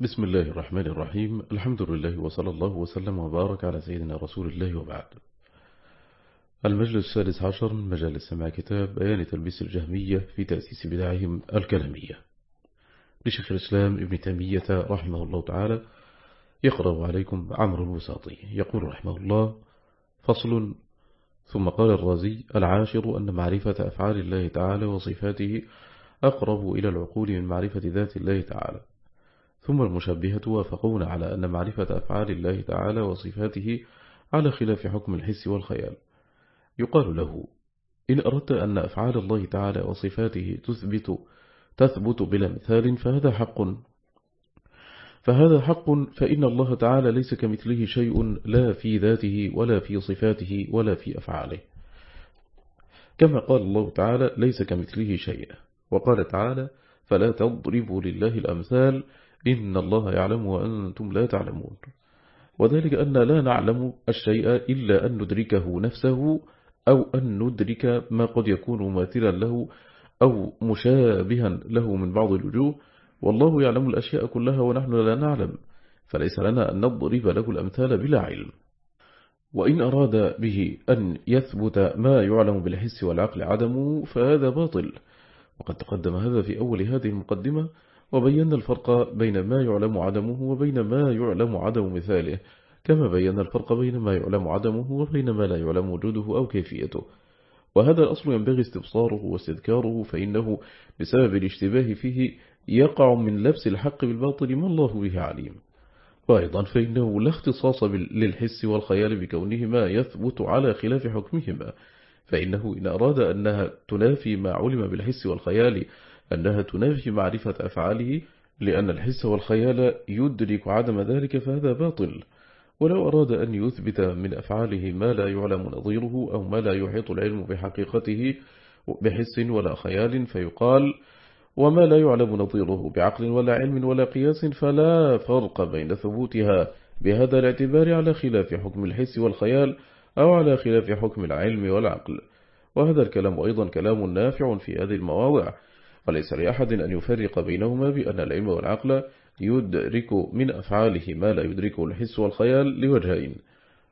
بسم الله الرحمن الرحيم. الحمد لله وصلى الله وسلم وبارك على سيدنا رسول الله وبعد. المجلس السادس عشر من مجال سماع كتاب بيان تلبيس الجهمية في تأسيس بدعهم الكلامية. لشيخ الإسلام ابن تيمية رحمه الله تعالى يقرأ عليكم عمرو الوساطي يقول رحمه الله فصل. ثم قال الرازي العاشر أن معرفة أفعال الله تعالى وصفاته أقرب إلى العقول من معرفة ذات الله تعالى. ثم المشبهة وافقون على أن معرفة أفعال الله تعالى وصفاته على خلاف حكم الحس والخيال. يقال له إن أردت أن أفعال الله تعالى وصفاته تثبت تثبت بلا مثال فهذا حق. فهذا حق فإن الله تعالى ليس كمثله شيء لا في ذاته ولا في صفاته ولا في أفعاله. كما قال الله تعالى ليس كمثله شيء. وقال تعالى فلا تضربوا لله الأمثال إن الله يعلم وأنتم لا تعلمون. وذلك أن لا نعلم الشيء إلا أن ندركه نفسه أو أن ندرك ما قد يكون مماثلا له أو مشابها له من بعض الوجوه. والله يعلم الأشياء كلها ونحن لا نعلم. فليس لنا أن نضرب له الأمثال بلا علم. وإن أراد به أن يثبت ما يعلم بالحس والعقل عدمه فهذا باطل. وقد تقدم هذا في أول هذه المقدمة وبينا الفرق بين ما يعلم عدمه وبين ما يعلم عدم مثاله. كما بينا الفرق بين ما يعلم عدمه وبين ما لا يعلم وجوده أو كيفيته. وهذا الأصل ينبغي استبصاره واستذكاره فإنه بسبب الاشتباه فيه يقع من لبس الحق بالباطل ما الله به عليم. وأيضا فإنه لا اختصاص للحس والخيال بكونهما يثبت على خلاف حكمهما. فإنه إن أراد أنها تنافي ما علم بالحس والخيال أنها تنافي معرفة أفعاله لأن الحس والخيال يدرك عدم ذلك فهذا باطل. ولو أراد أن يثبت من أفعاله ما لا يعلم نظيره أو ما لا يحيط العلم بحقيقته بحس ولا خيال فيقال وما لا يعلم نظيره بعقل ولا علم ولا قياس فلا فرق بين ثبوتها بهذا الاعتبار على خلاف حكم الحس والخيال أو على خلاف حكم العلم والعقل. وهذا الكلام أيضا كلام نافع في هذه المواضع. وليس لأحد أن يفرق بينهما بأن العلم والعقل يدرك من أفعاله ما لا يدركه الحس والخيال لوجهين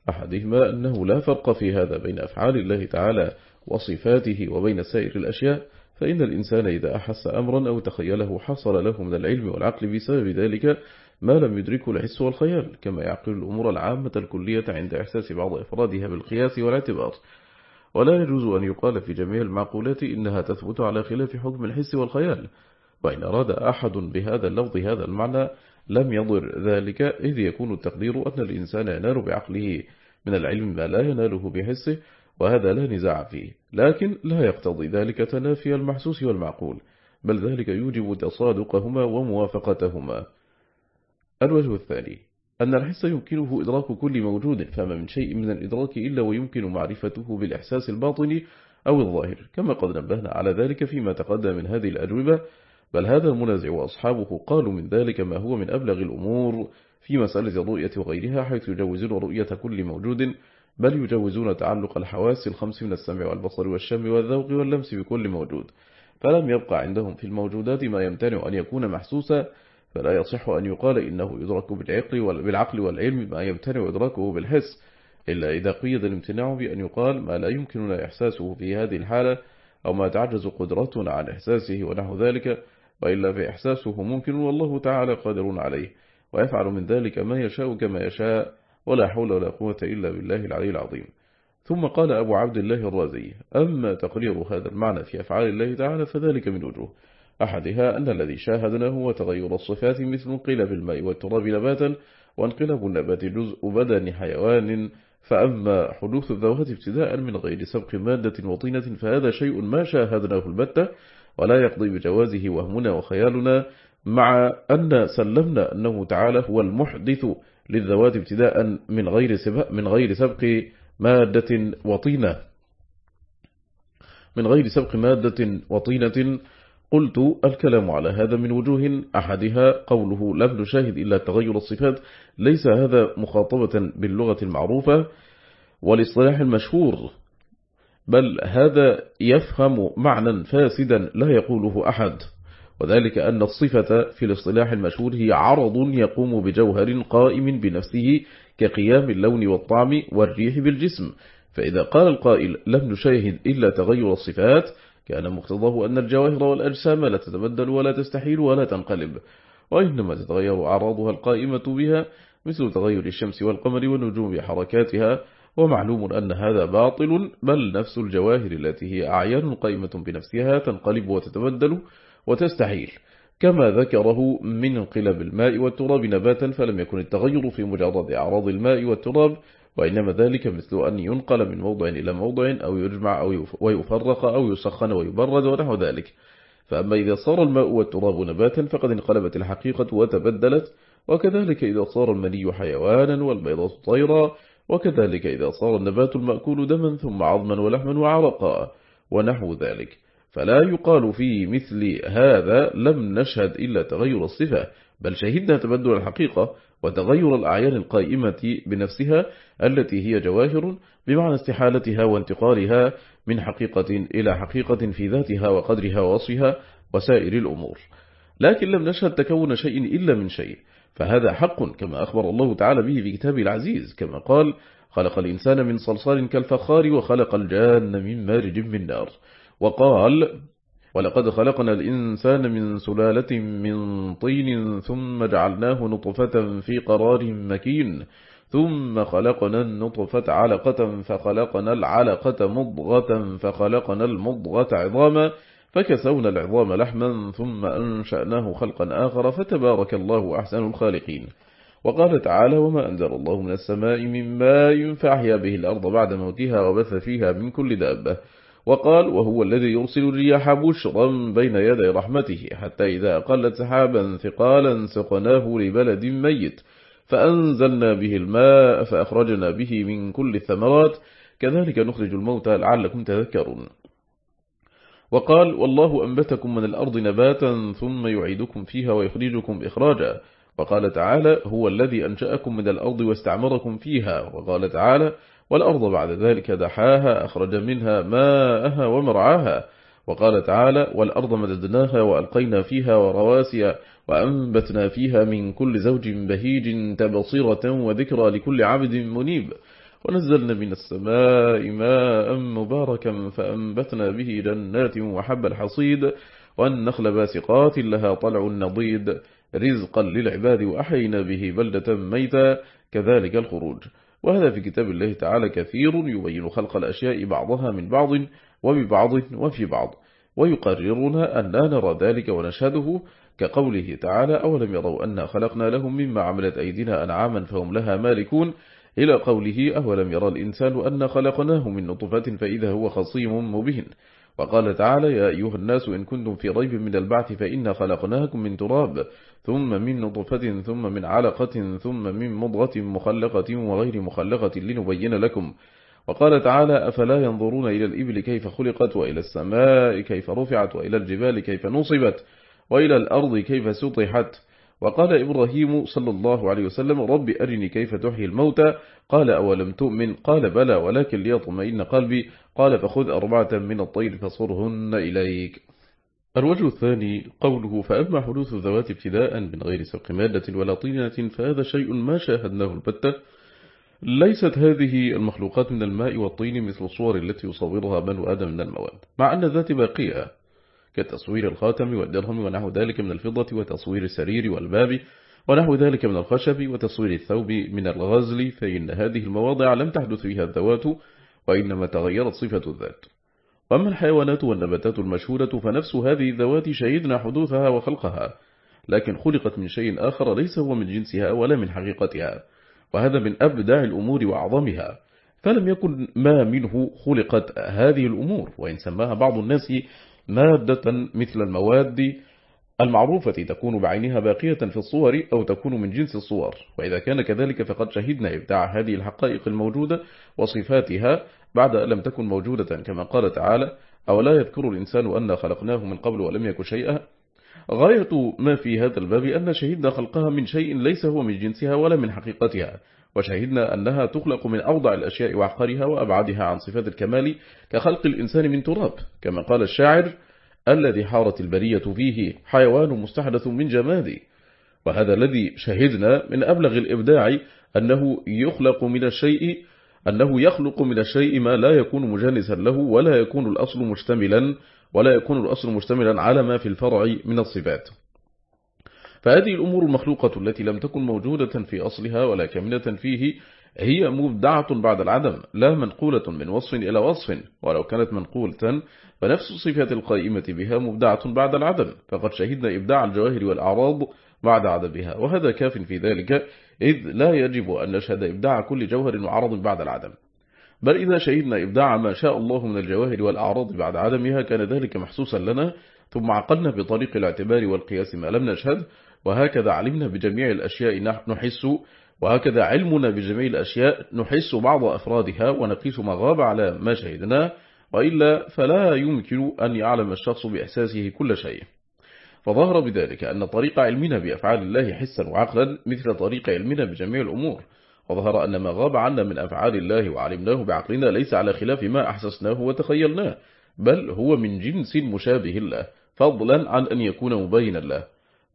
أحدهما أنه لا فرق في هذا بين أفعال الله تعالى وصفاته وبين سائر الأشياء فإن الإنسان إذا أحس أمرا أو تخيله حصل له من العلم والعقل بسبب ذلك ما لم يدركه الحس والخيال كما يعقل الأمور العامة الكلية عند إحساس بعض إفرادها بالقياس والاعتبار. ولا يجوز أن يقال في جميع المعقولات إنها تثبت على خلاف حكم الحس والخيال وإن أراد أحد بهذا اللفظ هذا المعنى لم يضر ذلك إذ يكون التقدير أن الإنسان ينال بعقله من العلم ما لا يناله بحسه وهذا لا نزاع فيه لكن لا يقتضي ذلك تنافي المحسوس والمعقول بل ذلك يوجب تصادقهما وموافقتهما. الوجه الثاني أن الحس يمكنه إدراك كل موجود فما من شيء من الإدراك إلا ويمكن معرفته بالإحساس الباطني أو الظاهر كما قد نبهنا على ذلك فيما تقدم من هذه الأجوبة. بل هذا المنازع وأصحابه قالوا من ذلك ما هو من أبلغ الأمور في مسألة الرؤية وغيرها حيث يجوزون رؤية كل موجود بل يجوزون تعلق الحواس الخمس من السمع والبصر والشم والذوق واللمس بكل موجود. فلم يبقى عندهم في الموجودات ما يمتنع أن يكون محسوسا فلا يصح أن يقال إنه يدرك بالعقل بالعقل والعلم ما يمتنع إدراكه بالحس إلا إذا قيد الامتناع بأن يقال ما لا يمكننا إحساسه في هذه الحالة أو ما تعجز قدرتنا عن إحساسه ونحو ذلك وإلا فإحساسه ممكن والله تعالى قادر عليه ويفعل من ذلك ما يشاء كما يشاء ولا حول ولا قوة إلا بالله العلي العظيم. ثم قال أبو عبد الله الرازي أما تقرير هذا المعنى في أفعال الله تعالى فذلك من وجوه. أحدها أن الذي شاهدناه هو تغير الصفات مثل انقلاب الماء والتراب نباتا وانقلاب النبات جزء بدن حيوان. فأما حدوث الذوات ابتداء من غير سبق مادة وطينة فهذا شيء ما شاهدناه البتة ولا يقضي بجوازه وهمنا وخيالنا مع أن سلمنا أنه تعالى هو المحدث للذوات ابتداء من غير سبق, من غير سبق مادة وطينة. من غير سبق مادة وطينة قلت الكلام على هذا من وجوه أحدها قوله لم نشاهد إلا تغير الصفات ليس هذا مخاطبة باللغة المعروفة والاصطلاح المشهور بل هذا يفهم معنى فاسدا لا يقوله أحد وذلك أن الصفة في الاصطلاح المشهور هي عرض يقوم بجوهر قائم بنفسه كقيام اللون والطعم والريح بالجسم فإذا قال القائل لم نشاهد إلا تغير الصفات كان مقتضاه أن الجواهر والأجسام لا تتبدل ولا تستحيل ولا تنقلب وإنما تتغير أعراضها القائمة بها مثل تغير الشمس والقمر والنجوم بحركاتها ومعلوم أن هذا باطل بل نفس الجواهر التي هي أعيان قائمة بنفسها تنقلب وتتبدل وتستحيل كما ذكره من انقلاب الماء والتراب نباتا فلم يكن التغير في مجرد أعراض الماء والتراب وإنما ذلك مثل أن ينقل من موضع إلى موضع أو يجمع أو ويفرق أو يسخن ويبرد ونحو ذلك. فأما إذا صار الماء والتراب نباتا فقد انقلبت الحقيقة وتبدلت وكذلك إذا صار المني حيوانا والبيضة طيرا وكذلك إذا صار النبات المأكول دما ثم عظما ولحما وعرقا ونحو ذلك. فلا يقال في مثل هذا لم نشهد إلا تغير الصفة بل شهدنا تبدل الحقيقة وتغير الأعيان القائمة بنفسها التي هي جواهر بمعنى استحالتها وانتقالها من حقيقة إلى حقيقة في ذاتها وقدرها ووصفها وسائر الأمور. لكن لم نشهد تكون شيء إلا من شيء فهذا حق كما أخبر الله تعالى به في كتابه العزيز كما قال خلق الإنسان من صلصال كالفخار وخلق الجان من مارج من نار وقال ولقد خلقنا الإنسان من سلالة من طين ثم جعلناه نطفة في قرار مكين. ثم خلقنا النطفة علقة فخلقنا العلقة مضغة فخلقنا المضغة عظاما فكسونا العظام لحما ثم أنشأناه خلقا آخر فتبارك الله أحسن الخالقين. وقال تعالى وما أنزل الله من السماء ماء فأحيا به الأرض بعد موتها وبث فيها من كل دابة. وقال وهو الذي يرسل الرياح بشرا بين يدي رحمته حتى إذا أقلت سحابا ثقالا سقناه لبلد ميت فأنزلنا به الماء فأخرجنا به من كل الثمرات كذلك نخرج الموتى لعلكم تذكرون. وقال والله أنبتكم من الأرض نباتا ثم يعيدكم فيها ويخرجكم إخراجا. وقال تعالى هو الذي أنشأكم من الأرض واستعمركم فيها. وقال تعالى والأرض بعد ذلك دحاها أخرج منها ماءها ومرعاها. وقال تعالى والأرض مددناها وألقينا فيها ورواسي وأنبتنا فيها من كل زوج بهيج تبصيرة وذكرى لكل عبد منيب. ونزلنا من السماء ماء مباركا فأنبتنا به جنات وحب الحصيد والنخل باسقات لها طلع نضيد. رزقا للعباد وأحينا به بلدة ميتا. كذلك الخروج. وهذا في كتاب الله تعالى كثير يبين خلق الأشياء بعضها من بعض وببعض وفي بعض ويقررنا أن لا نرى ذلك ونشهده كقوله تعالى أولم يروا أن خلقنا لهم مما عملت أيدينا أنعاما فهم لها مالكون؟ إلى قوله أولم يرى الإنسان أن خلقناه من نطفة فإذا هو خصيم مبين؟ وقال تعالى يا أيها الناس إن كنتم في ريب من البعث فإنا خلقناكم من تراب. ثم من نطفة ثم من علقة ثم من مضغة مخلقة وغير مخلقة لنبين لكم. وقال تعالى أفلا ينظرون إلى الإبل كيف خلقت وإلى السماء كيف رفعت وإلى الجبال كيف نصبت وإلى الأرض كيف سطحت. وقال إبراهيم صلى الله عليه وسلم رب أرني كيف تحيي الموتى. قال أولم تؤمن؟ قال بلى ولكن ليطمئن قلبي. قال فخذ أربعة من الطير فصرهن إليك. الوجه الثاني قوله فأما حدوث الذوات ابتداء من غير سبق مادة ولا طينة فهذا شيء ما شاهدناه البتة. ليست هذه المخلوقات من الماء والطين مثل الصور التي يصورها بنو آدم من المواد مع أن الذات باقية كتصوير الخاتم والدرهم ونحو ذلك من الفضة وتصوير السرير والباب ونحو ذلك من الخشب وتصوير الثوب من الغزل فإن هذه المواضع لم تحدث فيها الذوات وإنما تغيرت صفة الذات. وأما الحيوانات والنباتات المشهورة فنفس هذه الذوات شهدنا حدوثها وخلقها لكن خلقت من شيء آخر ليس هو من جنسها ولا من حقيقتها وهذا من أبداع الأمور وأعظمها. فلم يكن ما منه خلقت هذه الأمور وإن سماها بعض الناس مادة مثل المواد المعروفة تكون بعينها باقية في الصور أو تكون من جنس الصور وإذا كان كذلك فقد شهدنا إبداع هذه الحقائق الموجودة وصفاتها بعد أن لم تكن موجودة كما قال تعالى أو لا يذكر الإنسان أن خلقناه من قبل ولم يكن شيئا؟ غاية ما في هذا الباب أن شهدنا خلقها من شيء ليس هو من جنسها ولا من حقيقتها وشهدنا أنها تخلق من أوضع الأشياء وعقارها وأبعدها عن صفات الكمال كخلق الإنسان من تراب كما قال الشاعر الذي حارت البرية فيه حيوان مستحدث من جمادي وهذا الذي شهدنا من أبلغ الإبداع أنه يخلق من الشيء أنه يخلق من الشيء ما لا يكون مجانسا له ولا يكون الأصل مشتملا ولا يكون الأصل مشتملا على ما في الفرع من الصفات. فهذه الأمور المخلوقة التي لم تكن موجودة في أصلها ولا كامنة فيه هي مبدعة بعد العدم لا منقولة من وصف إلى وصف ولو كانت منقولة فنفس الصفات القائمة بها مبدعة بعد العدم فقد شهدنا إبداع الجواهر والأعراض بعد عدمها وهذا كاف في ذلك إذ لا يجب أن نشهد إبداع كل جوهر وعرض بعد العدم. بل إذا شهدنا إبداع ما شاء الله من الجواهر والأعراض بعد عدمها كان ذلك محسوسا لنا ثم عقلنا بطريق الاعتبار والقياس ما لم نشهد وهكذا علمنا بجميع الأشياء نحس وهكذا علمنا بجميع الأشياء نحس بعض أفرادها ونقيس ما غاب على ما شهدناه وإلا فلا يمكن أن يعلم الشخص بإحساسه كل شيء. فظهر بذلك أن طريق علمنا بأفعال الله حسا وعقلا مثل طريق علمنا بجميع الأمور. وظهر أن ما غاب عنا من أفعال الله وعلمناه بعقلنا ليس على خلاف ما أحسسناه وتخيلناه بل هو من جنس مشابه الله فضلا عن أن يكون مبينا له.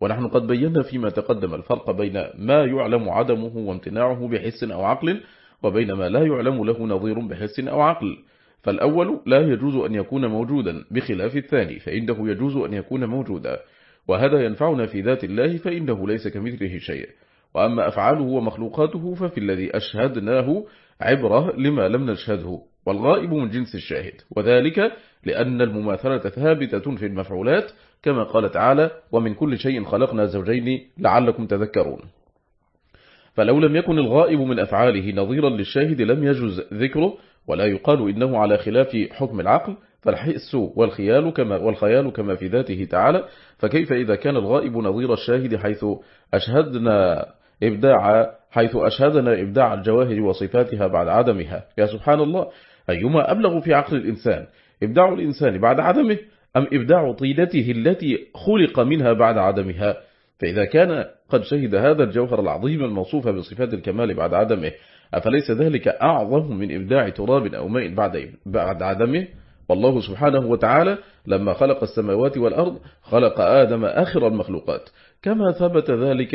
ونحن قد بينا فيما تقدم الفرق بين ما يعلم عدمه وامتناعه بحس أو عقل وبين ما لا يعلم له نظير بحس أو عقل. فالأول لا يجوز أن يكون موجودا بخلاف الثاني فإنه يجوز أن يكون موجودا. وهذا ينفعنا في ذات الله فإنه ليس كمثله شيء. وأما أفعاله ومخلوقاته ففي الذي أشهدناه عبرة لما لم نشهده والغائب من جنس الشاهد. وذلك لأن المماثلة ثابتة في المفعولات كما قال تعالى ومن كل شيء خلقنا زوجين لعلكم تذكرون. فلو لم يكن الغائب من أفعاله نظيرا للشاهد لم يجوز ذكره ولا يقال إنه على خلاف حكم العقل فالحس والخيال كما, والخيال كما في ذاته تعالى. فكيف إذا كان الغائب نظير الشاهد حيث أشهدنا إبداع حيث أشهدنا إبداع الجواهر وصفاتها بعد عدمها؟ يا سبحان الله أيما أبلغ في عقل الإنسان إبداع الإنسان بعد عدمه أم إبداع طيلته التي خلق منها بعد عدمها؟ فإذا كان قد شهد هذا الجوهر العظيم الموصوف بصفات الكمال بعد عدمه أفليس ذلك أعظم من إبداع تراب أو ماء بعد, بعد عدمه؟ والله سبحانه وتعالى لما خلق السماوات والأرض خلق آدم آخر المخلوقات. كما ثبت ذلك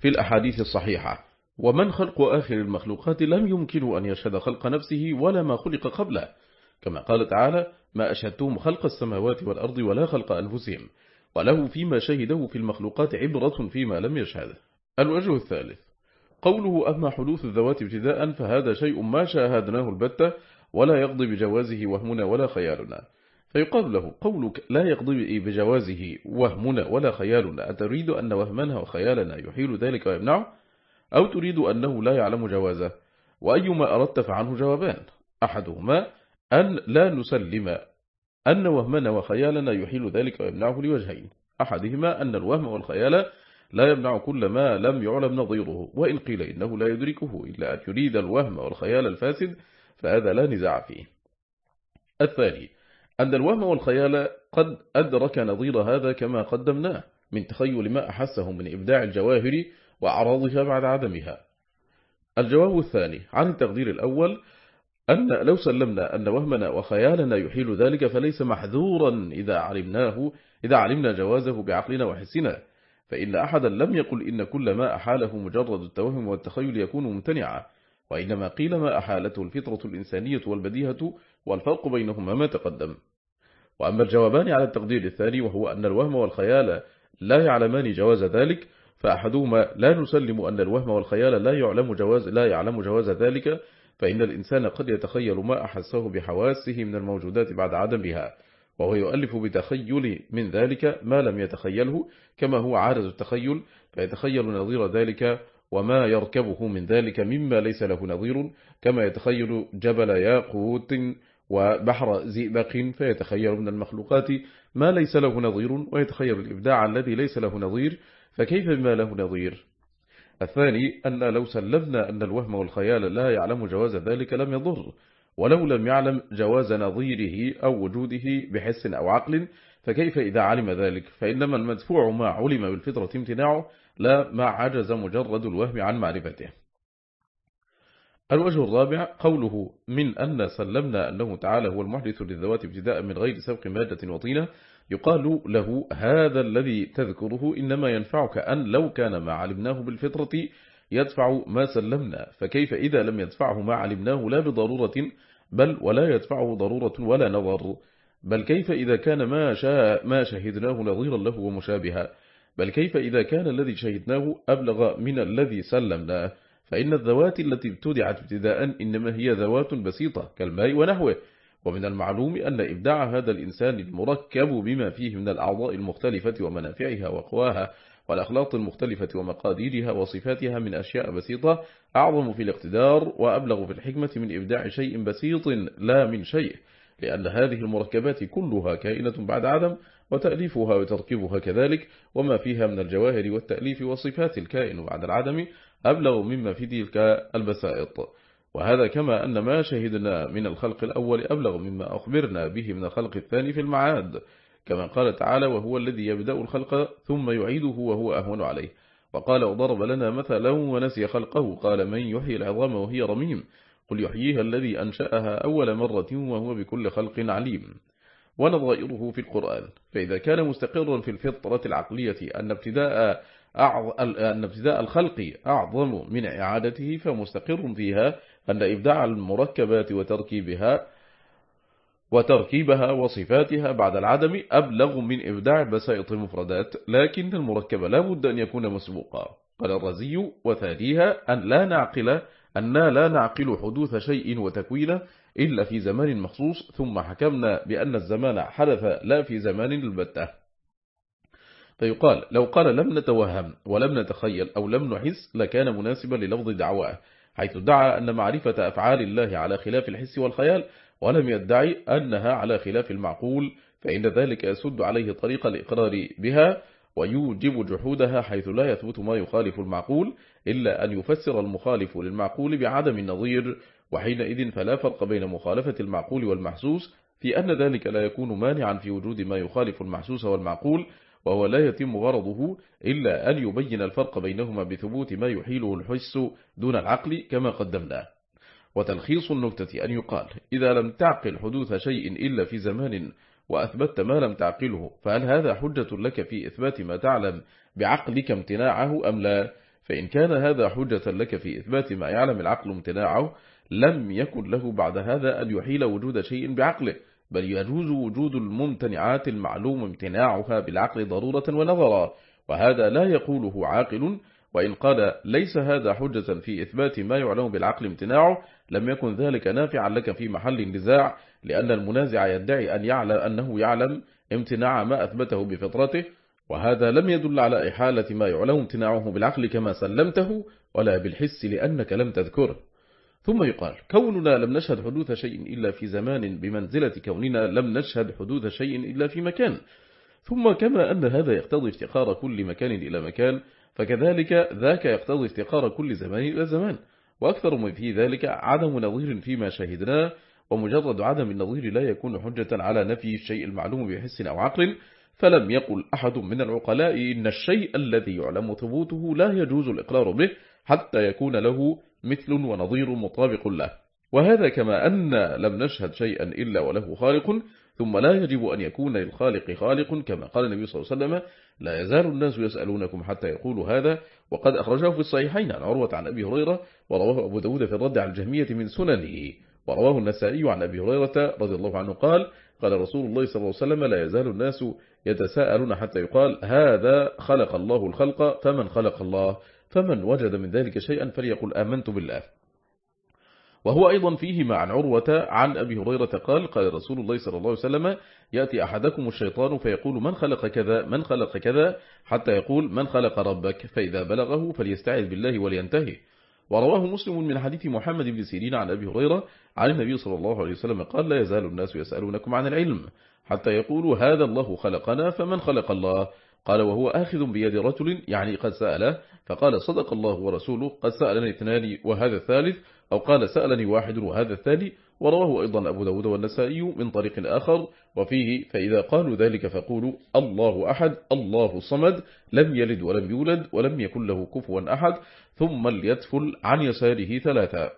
في الأحاديث الصحيحة. ومن خلق آخر المخلوقات لم يمكن أن يشهد خلق نفسه ولا ما خلق قبله. كما قال تعالى ما أشهدتهم خلق السماوات والأرض ولا خلق أنفسهم وله فيما شهده في المخلوقات عبرة فيما لم يشهده. الوجه الثالث. قوله أما حدوث الذوات ابتداء فهذا شيء ما شاهدناه البتة ولا يقضي بجوازه وهمنا ولا خيالنا. فيقال له قولك لا يقضي بجوازه وهمنا ولا خيالنا. أتريد أن وهمنا وخيالنا يحيل ذلك ويمنعه؟ أو تريد أنه لا يعلم جوازه؟ وأيما أردت فعنه جوابان. أحدهما أن لا نسلم أن وهمنا وخيالنا يحيل ذلك ويمنعه لوجهين. أحدهما أن الوهم والخيال لا يمنع كل ما لم يعلم نظيره وإن قيل إنه لا يدركه إلا أن يريد الوهم والخيال الفاسد فهذا لا نزاع فيه. الثاني أن الوهم والخيال قد أدرك نظير هذا كما قدمناه من تخيل ما أحسه من إبداع الجواهر وأعراضها بعد عدمها. الجواب الثاني عن التقدير الأول أن لو سلمنا أن وهمنا وخيالنا يحيل ذلك فليس محذورا إذا علمناه إذا علمنا جوازه بعقلنا وحسنا. فإن أحدا لم يقل إن كل ما أحاله مجرد التوهم والتخيل يكون ممتنعا. وإنما قيل ما أحالته الفطرة الإنسانية والبديهة والفرق بينهما ما تقدم. وأما الجوابان على التقدير الثاني وهو أن الوهم والخيال لا يعلمان جواز ذلك فأحدهما لا نسلم أن الوهم والخيال لا يعلم جواز لا يعلم جواز ذلك فإن الإنسان قد يتخيل ما أحسه بحواسه من الموجودات بعد عدمها وهو يؤلف بتخيل من ذلك ما لم يتخيله كما هو عادة التخيل فيتخيل نظير ذلك وما يركبه من ذلك مما ليس له نظير كما يتخيل جبل ياقوت وبحر زئبق فيتخيل من المخلوقات ما ليس له نظير ويتخيل الإبداع الذي ليس له نظير فكيف بما له نظير؟ الثاني أن لو سلمنا أن الوهم والخيال لا يعلم جواز ذلك لم يضر ولو لم يعلم جواز نظيره أو وجوده بحس أو عقل فكيف إذا علم ذلك؟ فإنما المدفوع ما علم بالفطرة امتناعه لا ما عجز مجرد الوهم عن معرفته. الوجه الرابع قوله من أن سلمنا أنه تعالى هو المحدث للذوات ابتداء من غير سبق مادة وطينة يقال له هذا الذي تذكره إنما ينفعك أن لو كان ما علمناه بالفطرة يدفع ما سلمنا فكيف إذا لم يدفعه ما علمناه لا بضرورة بل ولا يدفعه ضرورة ولا نظر بل كيف إذا كان ما, شاء ما شهدناه نظيرا له ومشابها بل كيف إذا كان الذي شهدناه أبلغ من الذي سلمناه فإن الذوات التي ابتدعت ابتداء إنما هي ذوات بسيطة كالماء ونحوه ومن المعلوم أن إبداع هذا الإنسان المركب بما فيه من الأعضاء المختلفة ومنافعها وقواها والأخلاق المختلفة ومقاديرها وصفاتها من أشياء بسيطة أعظم في الاقتدار وأبلغ في الحكمة من إبداع شيء بسيط لا من شيء لأن هذه المركبات كلها كائنة بعد عدم وتأليفها وتركيبها كذلك وما فيها من الجواهر والتأليف وصفات الكائن بعد العدم أبلغ مما في تلك البسائط. وهذا كما أن ما شهدنا من الخلق الأول أبلغ مما أخبرنا به من الخلق الثاني في المعاد كما قال تعالى وهو الذي يبدأ الخلق ثم يعيده وهو أهون عليه. وقال وضرب لنا مثلا ونسي خلقه. قال من يحيي العظام وهي رميم قل يحييها الذي أنشأها أول مرة وهو بكل خلق عليم. ونظائره في القرآن. فإذا كان مستقرا في الفطرة العقلية أن ابتداء أن ابتداء الخلق أعظم من إعادته فمستقر فيها أن إبداع المركبات وتركيبها وتركيبها وصفاتها بعد العدم أبلغ من إبداع بسائط المفردات لكن المركب لا بد أن يكون مسبوقا. قال الرزي وثانيها أن لا نعقل أن لا نعقل حدوث شيء وتكوينه إلا في زمان مخصوص ثم حكمنا بأن الزمان حدث لا في زمان البتة. فيقال لو قال لم نتوهم ولم نتخيل أو لم نحس لكان مناسبا للفظ دعواه. حيث دعا أن معرفة أفعال الله على خلاف الحس والخيال ولم يدعي أنها على خلاف المعقول فإن ذلك يسد عليه طريق الإقرار بها ويوجب جحودها حيث لا يثبت ما يخالف المعقول إلا أن يفسر المخالف للمعقول بعدم النظير وحينئذ فلا فرق بين مخالفة المعقول والمحسوس في أن ذلك لا يكون مانعا في وجود ما يخالف المحسوس والمعقول وهو لا يتم غرضه إلا أن يبين الفرق بينهما بثبوت ما يحيله الحس دون العقل كما قدمناه. وتلخيص النكتة أن يقال إذا لم تعقل حدوث شيء إلا في زمان وأثبت ما لم تعقله فهل هذا حجة لك في إثبات ما تعلم بعقلك امتناعه أم لا؟ فإن كان هذا حجة لك في إثبات ما يعلم العقل امتناعه لم يكن له بعد هذا أن يحيل وجود شيء بعقله. بل يجوز وجود الممتنعات المعلوم امتناعها بالعقل ضرورة ونظرا وهذا لا يقوله عاقل وإن قال ليس هذا حجة في إثبات ما يعلم بالعقل امتناعه لم يكن ذلك نافعا لك في محل النزاع لأن المنازع يدعي أن يعلم أنه يعلم امتناع ما أثبته بفطرته وهذا لم يدل على إحالة ما يعلم امتناعه بالعقل كما سلمته ولا بالحس لأنك لم تذكره. ثم يقال كوننا لم نشهد حدوث شيء إلا في زمان بمنزلة كوننا لم نشهد حدوث شيء إلا في مكان. ثم كما أن هذا يقتضي افتقار كل مكان إلى مكان فكذلك ذاك يقتضي افتقار كل زمان إلى زمان. وأكثر من في ذلك عدم نظير فيما شهدناه ومجرد عدم النظير لا يكون حجة على نفي الشيء المعلوم بحس أو عقل. فلم يقل أحد من العقلاء إن الشيء الذي يعلم ثبوته لا يجوز الإقرار به حتى يكون له مثل ونظير مطابق له. وهذا كما أن لم نشهد شيئا إلا وله خالق ثم لا يجب أن يكون للخالق خالق كما قال النبي صلى الله عليه وسلم لا يزال الناس يسألونكم حتى يقولوا هذا وقد أخرجه في الصحيحين عن عروة عن أبي هريرة ورواه أبو داود في الرد على الجهمية من سننه ورواه النسائي عن أبي هريرة رضي الله عنه قال قال رسول الله صلى الله عليه وسلم لا يزال الناس يتساءلون حتى يقال هذا خلق الله الخلق فمن خلق الله؟ فمن وجد من ذلك شيئا فليقل آمنت بالله. وهو أيضا فيهما عن عروة عن أبي هريرة قال قال رسول الله صلى الله عليه وسلم يأتي أحدكم الشيطان فيقول من خلق كذا من خلق كذا حتى يقول من خلق ربك؟ فإذا بلغه فليستعذ بالله ولينتهي. ورواه مسلم من حديث محمد بن سيرين عن أبي هريرة عن النبي صلى الله عليه وسلم قال لا يزال الناس يسألونكم عن العلم حتى يقولوا هذا الله خلقنا فمن خلق الله؟ قال وهو آخذ بيد رجل يعني قد سأله فقال صدق الله ورسوله قد سألني اثنان وهذا الثالث أو قال سألني واحد وهذا الثاني ورواه أيضا أبو داود والنسائي من طريق آخر وفيه فإذا قالوا ذلك فقولوا الله أحد الله صمد لم يلد ولم يولد ولم يكن له كفوا أحد ثم ليتفل عن يساره ثلاثة.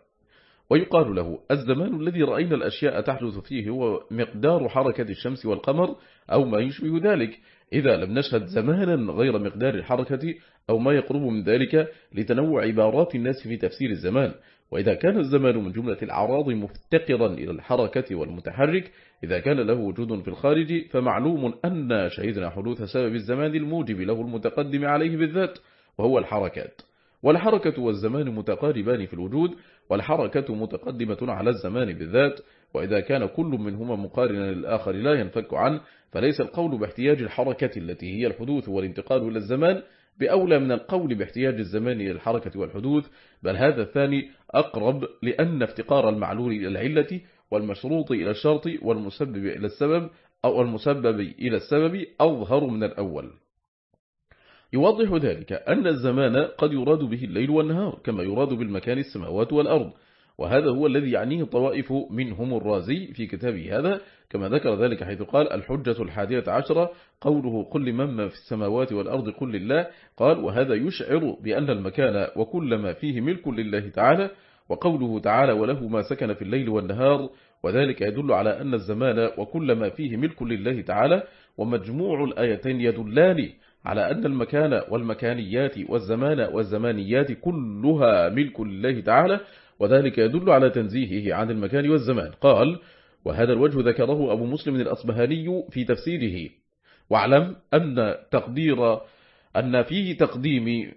ويقال له الزمان الذي رأينا الأشياء تحدث فيه هو مقدار حركة الشمس والقمر أو ما يشبه ذلك. إذا لم نشهد زمانا غير مقدار الحركة أو ما يقرب من ذلك لتنوع عبارات الناس في تفسير الزمان. وإذا كان الزمان من جملة الأعراض مفتقرا إلى الحركة والمتحرك إذا كان له وجود في الخارج فمعلوم أن شهدنا حدوث سبب الزمان الموجب له المتقدم عليه بالذات وهو الحركات. والحركة والزمان متقاربان في الوجود والحركة متقدمة على الزمان بالذات وإذا كان كل منهما مقارنا للآخر لا ينفك عنه فليس القول باحتياج الحركة التي هي الحدوث والانتقال إلى الزمان بأولى من القول باحتياج الزمان إلى الحركة والحدوث بل هذا الثاني أقرب لأن افتقار المعلول إلى العلة والمشروط إلى الشرط والمسبب إلى السبب أو المسبب إلى السبب أظهر من الأول. يوضح ذلك أن الزمان قد يراد به الليل والنهار كما يراد بالمكان السماوات والأرض. وهذا هو الذي يعنيه الطوائف منهم الرازي في كتابه هذا كما ذكر ذلك حيث قال الحجة الحادية عشرة قوله قل من في السماوات والأرض قل لله قال وهذا يشعر بأن المكان وكل ما فيه ملك لله تعالى وقوله تعالى وله ما سكن في الليل والنهار وذلك يدل على أن الزمان وكل ما فيه ملك لله تعالى ومجموع الآيتين يدلان على أن المكان والمكانيات والزمان والزمانيات كلها ملك لله تعالى وذلك يدل على تنزيهه عن المكان والزمان. قال وهذا الوجه ذكره أبو مسلم الأصبهاني في تفسيره. واعلم أن تقدير أن فيه تقديم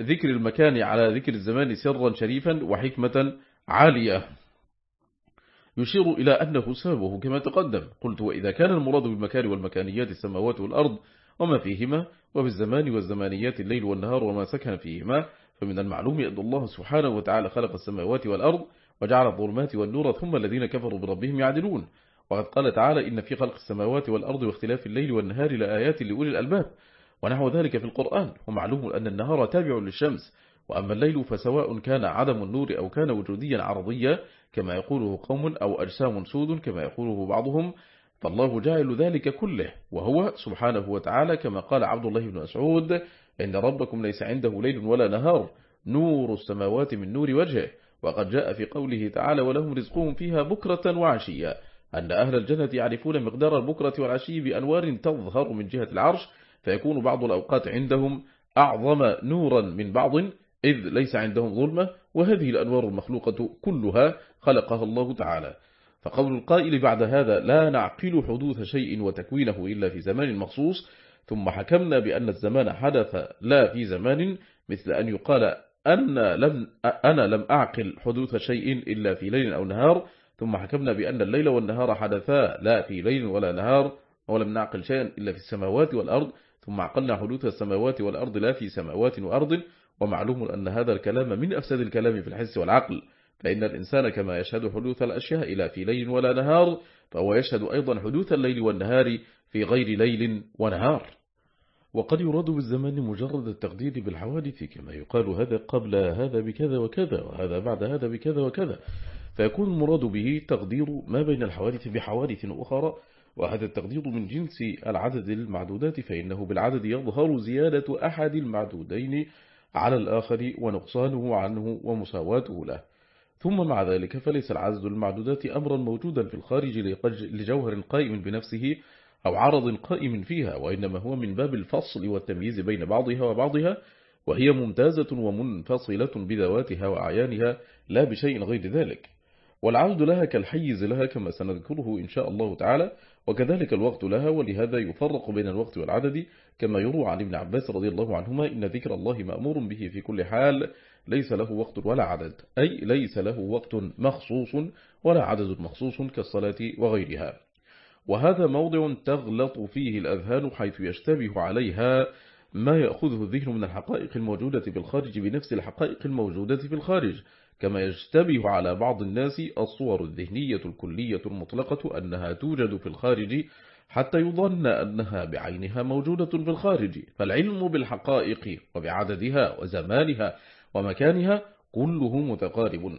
ذكر المكان على ذكر الزمان سرا شريفا وحكمة عالية. يشير إلى أنه سببه كما تقدم. قلت وإذا كان المراد بالمكان والمكانيات السماوات والأرض وما فيهما وبالزمان والزمانيات الليل والنهار وما سكن فيهما فمن المعلوم أن الله سبحانه وتعالى خلق السماوات والأرض وجعل الظلمات والنور ثم الذين كفروا بربهم يعدلون. وقد قال تعالى إن في خلق السماوات والأرض واختلاف الليل والنهار لآيات لأولي الألباب ونحو ذلك في القرآن. ومعلوم أن النهار تابع للشمس. وأما الليل فسواء كان عدم النور أو كان وجوديا عرضيا كما يقوله قوم أو أجسام سود كما يقوله بعضهم فالله جاعل ذلك كله. وهو سبحانه وتعالى كما قال عبد الله بن أسعود إن ربكم ليس عنده ليل ولا نهار نور السماوات من نور وجهه وقد جاء في قوله تعالى ولهم رزقهم فيها بكرة وعشية أن أهل الجنة يعرفون مقدار البكرة والعشي بأنوار تظهر من جهة العرش فيكون بعض الأوقات عندهم أعظم نورا من بعض إذ ليس عندهم ظلمة وهذه الأنوار المخلوقة كلها خلقها الله تعالى. فقول القائل بعد هذا لا نعقل حدوث شيء وتكوينه إلا في زمان مخصوص ثم حكمنا بأن الزمان حدث لا في زمان مثل أن يقال أن لم أنا لم أعقل حدوث شيء إلا في ليل أو نهار ثم حكمنا بأن الليل والنهار حدثا لا في ليل ولا نهار ولم نعقل شيئا إلا في السماوات والأرض ثم عقلنا حدوث السماوات والأرض لا في سماوات وأرض ومعلوم أن هذا الكلام من أفسد الكلام في الحس والعقل فإن الإنسان كما يشهد حدوث الأشياء إلى في ليل ولا نهار فهو يشهد أيضا حدوث الليل والنهار في غير ليل ونهار. وقد يراد بالزمان مجرد التقدير بالحوادث كما يقال هذا قبل هذا بكذا وكذا وهذا بعد هذا بكذا وكذا. فيكون المراد به تقدير ما بين الحوادث بحوادث أخرى وهذا التقدير من جنس العدد المعدودات فإنه بالعدد يظهر زيادة أحد المعدودين على الآخر ونقصانه عنه ومساواته له. ثم مع ذلك فليس العدد المعدودات أمرا موجودا في الخارج لجوهر قائم بنفسه أو عرض قائم فيها وإنما هو من باب الفصل والتمييز بين بعضها وبعضها وهي ممتازة ومنفصلة بذواتها وأعيانها لا بشيء غير ذلك. والعدد لها كالحيز لها كما سنذكره إن شاء الله تعالى وكذلك الوقت لها ولهذا يفرق بين الوقت والعدد. كما يروى عن ابن عباس رضي الله عنهما إن ذكر الله مأمور به في كل حال ليس له وقت ولا عدد أي ليس له وقت مخصوص ولا عدد مخصوص كالصلاة وغيرها. وهذا موضع تغلط فيه الأذهان حيث يشتبه عليها ما يأخذه الذهن من الحقائق الموجودة في الخارج بنفس الحقائق الموجودة في الخارج كما يشتبه على بعض الناس الصور الذهنية الكلية المطلقة أنها توجد في الخارج حتى يظن أنها بعينها موجودة في الخارج. فالعلم بالحقائق وبعددها وزمانها ومكانها كله متقارب.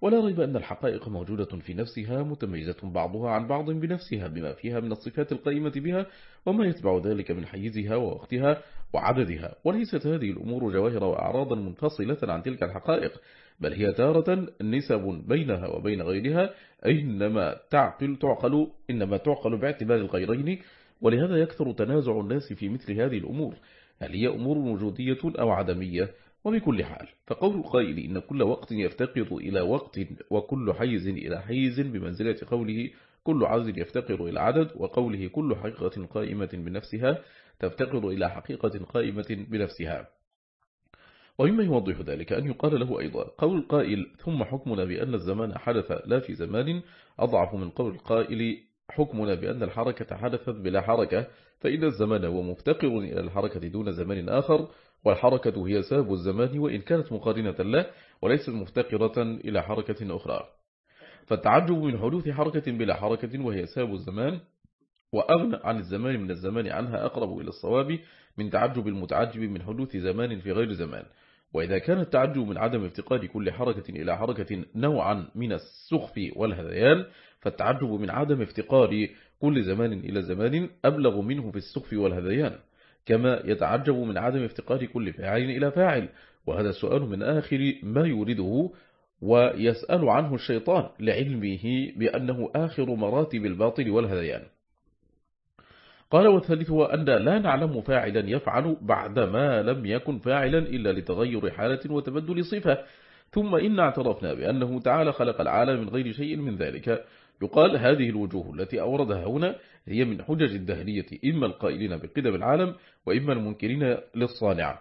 ولا ريب أن الحقائق موجودة في نفسها متميزة بعضها عن بعض بنفسها بما فيها من الصفات القائمة بها وما يتبع ذلك من حيزها ووقتها وعددها. وليست هذه الأمور جواهر وأعراضا منفصلة عن تلك الحقائق بل هي تارة نسب بينها وبين غيرها إنما تعقل تعقل إنما تعقل باعتبار الغيرين ولهذا يكثر تنازع الناس في مثل هذه الأمور. هل هي أمور وجودية أو عدمية؟ وبكل حال فقول القائل إن كل وقت يفتقر إلى وقت وكل حيز إلى حيز بمنزلة قوله كل عدد يفتقر إلى عدد وقوله كل حقيقة قائمة بنفسها تفتقر إلى حقيقة قائمة بنفسها. ومما يوضح ذلك أن يقال له أيضا قول القائل ثم حكمنا بأن الزمان حدث لا في زمان أضعف من قول القائل حكمنا بأن الحركة حدثت بلا حركة فإن الزمان هو مفتقر إلى الحركة دون زمان آخر والحركة هي ساب الزمان وإن كانت مقارنة له وليست مفتقرة إلى حركة أخرى. فالتعجب من حدوث حركة بلا حركة وهي ساب الزمان وأغنى عن الزمان من الزمان عنها أقرب إلى الصواب من تعجب المتعجب من حدوث زمان في غير زمان. وإذا كان التعجب من عدم افتقاد كل حركة إلى حركة نوعا من السخف والهذيان فالتعجب من عدم افتقار كل زمان إلى زمان أبلغ منه في السخف والهذيان كما يتعجب من عدم افتقار كل فاعل إلى فاعل وهذا السؤال من آخر ما يورده ويسأل عنه الشيطان لعلمه بأنه آخر مراتب الباطل والهذيان. قال والثالث هو أن لا نعلم فاعلا يفعل بعدما لم يكن فاعلا إلا لتغير حالة وتبدل صفة ثم إن اعترفنا بأنه تعالى خلق العالم من غير شيء من ذلك. يقال هذه الوجوه التي أوردها هنا هي من حجج الدهرية إما القائلين بقدم العالم وإما المنكرين للصانع.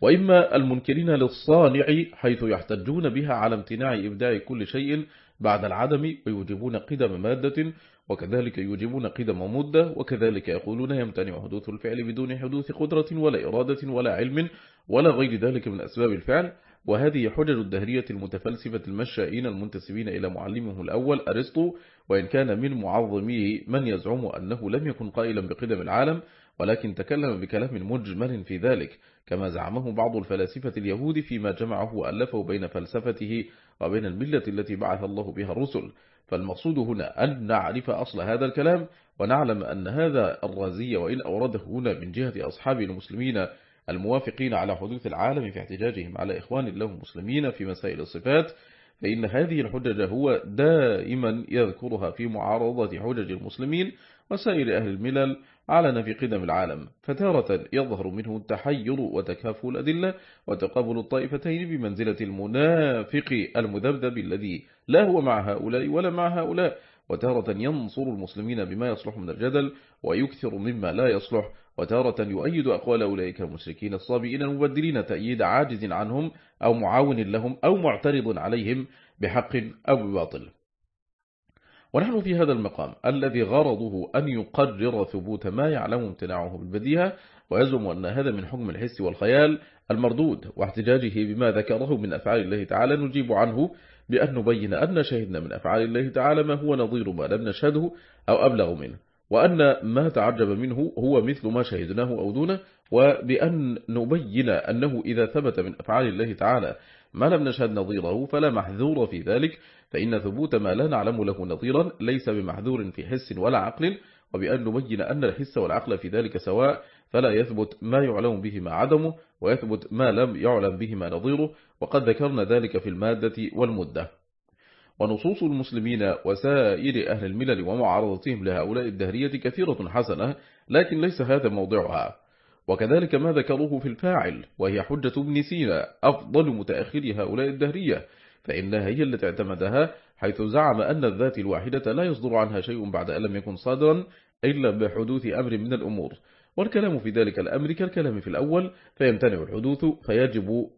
وإما المنكرين للصانع حيث يحتجون بها على امتناع إبداع كل شيء بعد العدم ويوجبون قدم مادة وكذلك يوجبون قدم مدة وكذلك يقولون يمتنع حدوث الفعل بدون حدوث قدرة ولا إرادة ولا علم ولا غير ذلك من أسباب الفعل. وهذه حجج الدهرية المتفلسفة المشائين المنتسبين إلى معلمه الأول أرسطو وإن كان من معظميه من يزعم أنه لم يكن قائلا بقدم العالم ولكن تكلم بكلام مجمل في ذلك كما زعمه بعض الفلاسفة اليهود فيما جمعه وألفه بين فلسفته وبين الملة التي بعث الله بها الرسل. فالمقصود هنا أن نعرف أصل هذا الكلام ونعلم أن هذا الرازي وإن أورده هنا من جهة أصحاب المسلمين الموافقين على حدوث العالم في احتجاجهم على إخوان الله المسلمين في مسائل الصفات فإن هذه الحجج هو دائما يذكرها في معارضة حجج المسلمين وسائر أهل الملل على نفي قدم العالم فتارة يظهر منه التحير وتكافل الأدلة وتقابل الطائفتين بمنزلة المنافق المذبذب الذي لا هو مع هؤلاء ولا مع هؤلاء وتارة ينصر المسلمين بما يصلح من الجدل ويكثر مما لا يصلح وتارة يؤيد أقوال أولئك المشركين الصابئين المبدلين تأييد عاجز عنهم أو معاون لهم أو معترض عليهم بحق أو بباطل. ونحن في هذا المقام الذي غرضه أن يقرر ثبوت ما يعلم امتناعه بالبديهة ويزعم أن هذا من حكم الحس والخيال المردود واحتجاجه بما ذكره من أفعال الله تعالى نجيب عنه بأن نبين أن شهدنا من أفعال الله تعالى ما هو نظير ما لم نشهده أو أبلغ منه وأن ما تعجب منه هو مثل ما شهدناه أو دونه وبأن نبين أنه إذا ثبت من أفعال الله تعالى ما لم نشهد نظيره فلا محذور في ذلك فإن ثبوت ما لا نعلم له نظيرا ليس بمحذور في حس ولا عقل وبأن نبين أن الحس والعقل في ذلك سواء فلا يثبت ما يعلم به ما عدمه ويثبت ما لم يعلم به ما نظيره وقد ذكرنا ذلك في المادة والمدة. ونصوص المسلمين وسائر أهل الملل ومعارضتهم لهؤلاء الدهرية كثيرة حسنة لكن ليس هذا موضعها. وكذلك ما ذكروه في الفاعل وهي حجة ابن سينا أفضل متأخر هؤلاء الدهرية فإنها هي التي اعتمدها حيث زعم أن الذات الواحدة لا يصدر عنها شيء بعد أن لم يكن صادرا إلا بحدوث أمر من الأمور. والكلام في ذلك الأمر كالكلام في الأول فيمتنع الحدوث فيجب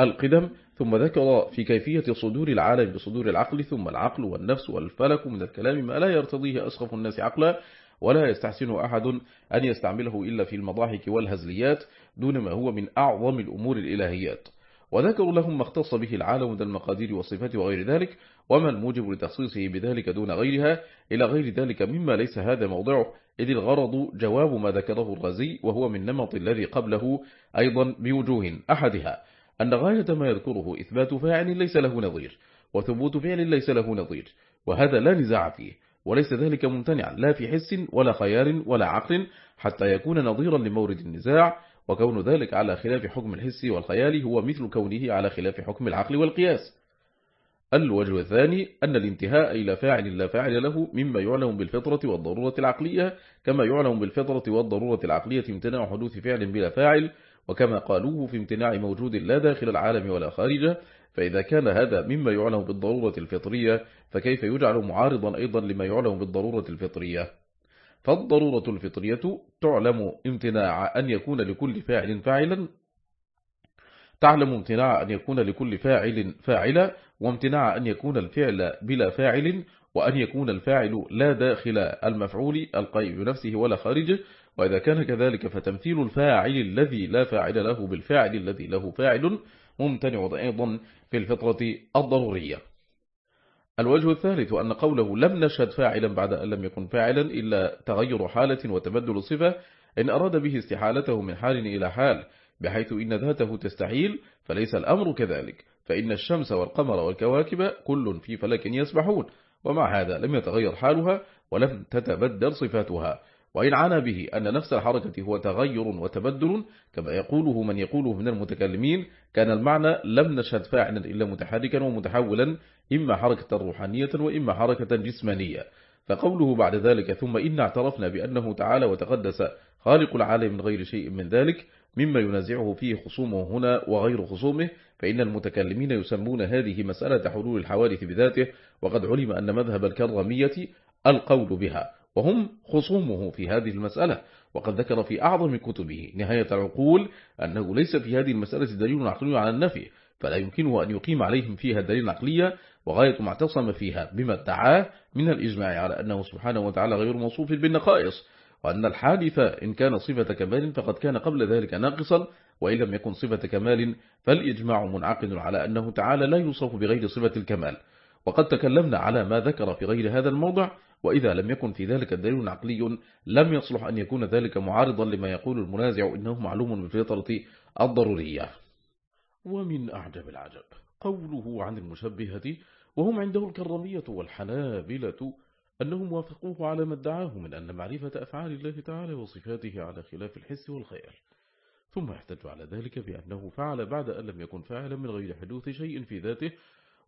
القدم ثم ذكر في كيفية صدور العالم بصدور العقل ثم العقل والنفس والفلك من الكلام ما لا يرتضيه أسخف الناس عقلا ولا يستحسن أحد أن يستعمله إلا في المضاحك والهزليات دون ما هو من أعظم الأمور الإلهيات. وذكروا لهم ما اختص به العالم من المقادير والصفات وغير ذلك وما الموجب لتخصيصه بذلك دون غيرها إلى غير ذلك مما ليس هذا موضعه إذ الغرض جواب ما ذكره الغزي وهو من نمط الذي قبله أيضا بوجوه أحدها. أن غاية ما يذكره إثبات فاعل ليس له نظير وثبوت فعل ليس له نظير وهذا لا نزاع فيه وليس ذلك ممتنعا لا في حس ولا خيال ولا عقل حتى يكون نظيرا لمورد النزاع وكون ذلك على خلاف حكم الحس والخيال هو مثل كونه على خلاف حكم العقل والقياس. الوجه الثاني أن الانتهاء إلى فاعل لا فاعل له مما يعلم بالفطرة والضرورة العقلية كما يعلم بالفطرة والضرورة العقلية امتناع حدوث فعل بلا فاعل وكما قالوه في امتناع موجود لا داخل العالم ولا خارجه فإذا كان هذا مما يعلم بالضرورة الفطرية فكيف يجعل معارضا أيضا لما يعلم بالضرورة الفطرية؟ فالضرورة الفطرية تعلم امتناع أن يكون لكل فاعل فاعلا. تعلم امتناع أن يكون لكل فاعل فاعلا وامتناع أن يكون الفعل بلا فاعل وأن يكون الفاعل لا داخل المفعول القيم بنفسه ولا خارجه. وإذا كان كذلك فتمثيل الفاعل الذي لا فاعل له بالفاعل الذي له فاعل ممتنع أيضا في الفطرة الضرورية. الوجه الثالث أن قوله لم نشهد فاعلا بعد أن لم يكن فاعلا إلا تغير حالة وتبدل صفة إن أراد به استحالته من حال إلى حال بحيث إن ذاته تستحيل فليس الأمر كذلك فإن الشمس والقمر والكواكب كل في فلك يسبحون ومع هذا لم يتغير حالها ولم تتبدل صفاتها. وإن عانى به أن نفس الحركة هو تغير وتبدل كما يقوله من يقوله من المتكلمين كان المعنى لم نشهد فاعلا إلا متحركا ومتحولا إما حركة روحانية وإما حركة جسمانية. فقوله بعد ذلك ثم إن اعترفنا بأنه تعالى وتقدس خالق العالم من غير شيء من ذلك مما ينازعه فيه خصومه هنا وغير خصومه فإن المتكلمين يسمون هذه مسألة حلول الحوادث بذاته وقد علم أن مذهب الكرمية القول بها. وهم خصومه في هذه المسألة وقد ذكر في أعظم كتبه نهاية العقول أنه ليس في هذه المسألة دليل عقلي على النفي فلا يمكنه أن يقيم عليهم فيها دليل عقلية وغاية ما اعتصم فيها بما ادعاه من الإجماع على أنه سبحانه وتعالى غير موصوف بالنقائص وأن الحادث إن كان صفة كمال فقد كان قبل ذلك ناقصا وإن لم يكن صفة كمال فالإجماع منعقد على أنه تعالى لا يوصف بغير صفة الكمال. وقد تكلمنا على ما ذكر في غير هذا الموضع وإذا لم يكن في ذلك الدليل عقلي لم يصلح أن يكون ذلك معارضا لما يقول المنازع إنه معلوم بالفطرة الضرورية. ومن أعجب العجب قوله عن المشبهة وهم عنده الكرمية والحنابلة أنهم وافقوه على ما ادعاه من أن معرفة أفعال الله تعالى وصفاته على خلاف الحس والخيال ثم يحتج على ذلك بأنه فعل بعد أن لم يكن فاعلا من غير حدوث شيء في ذاته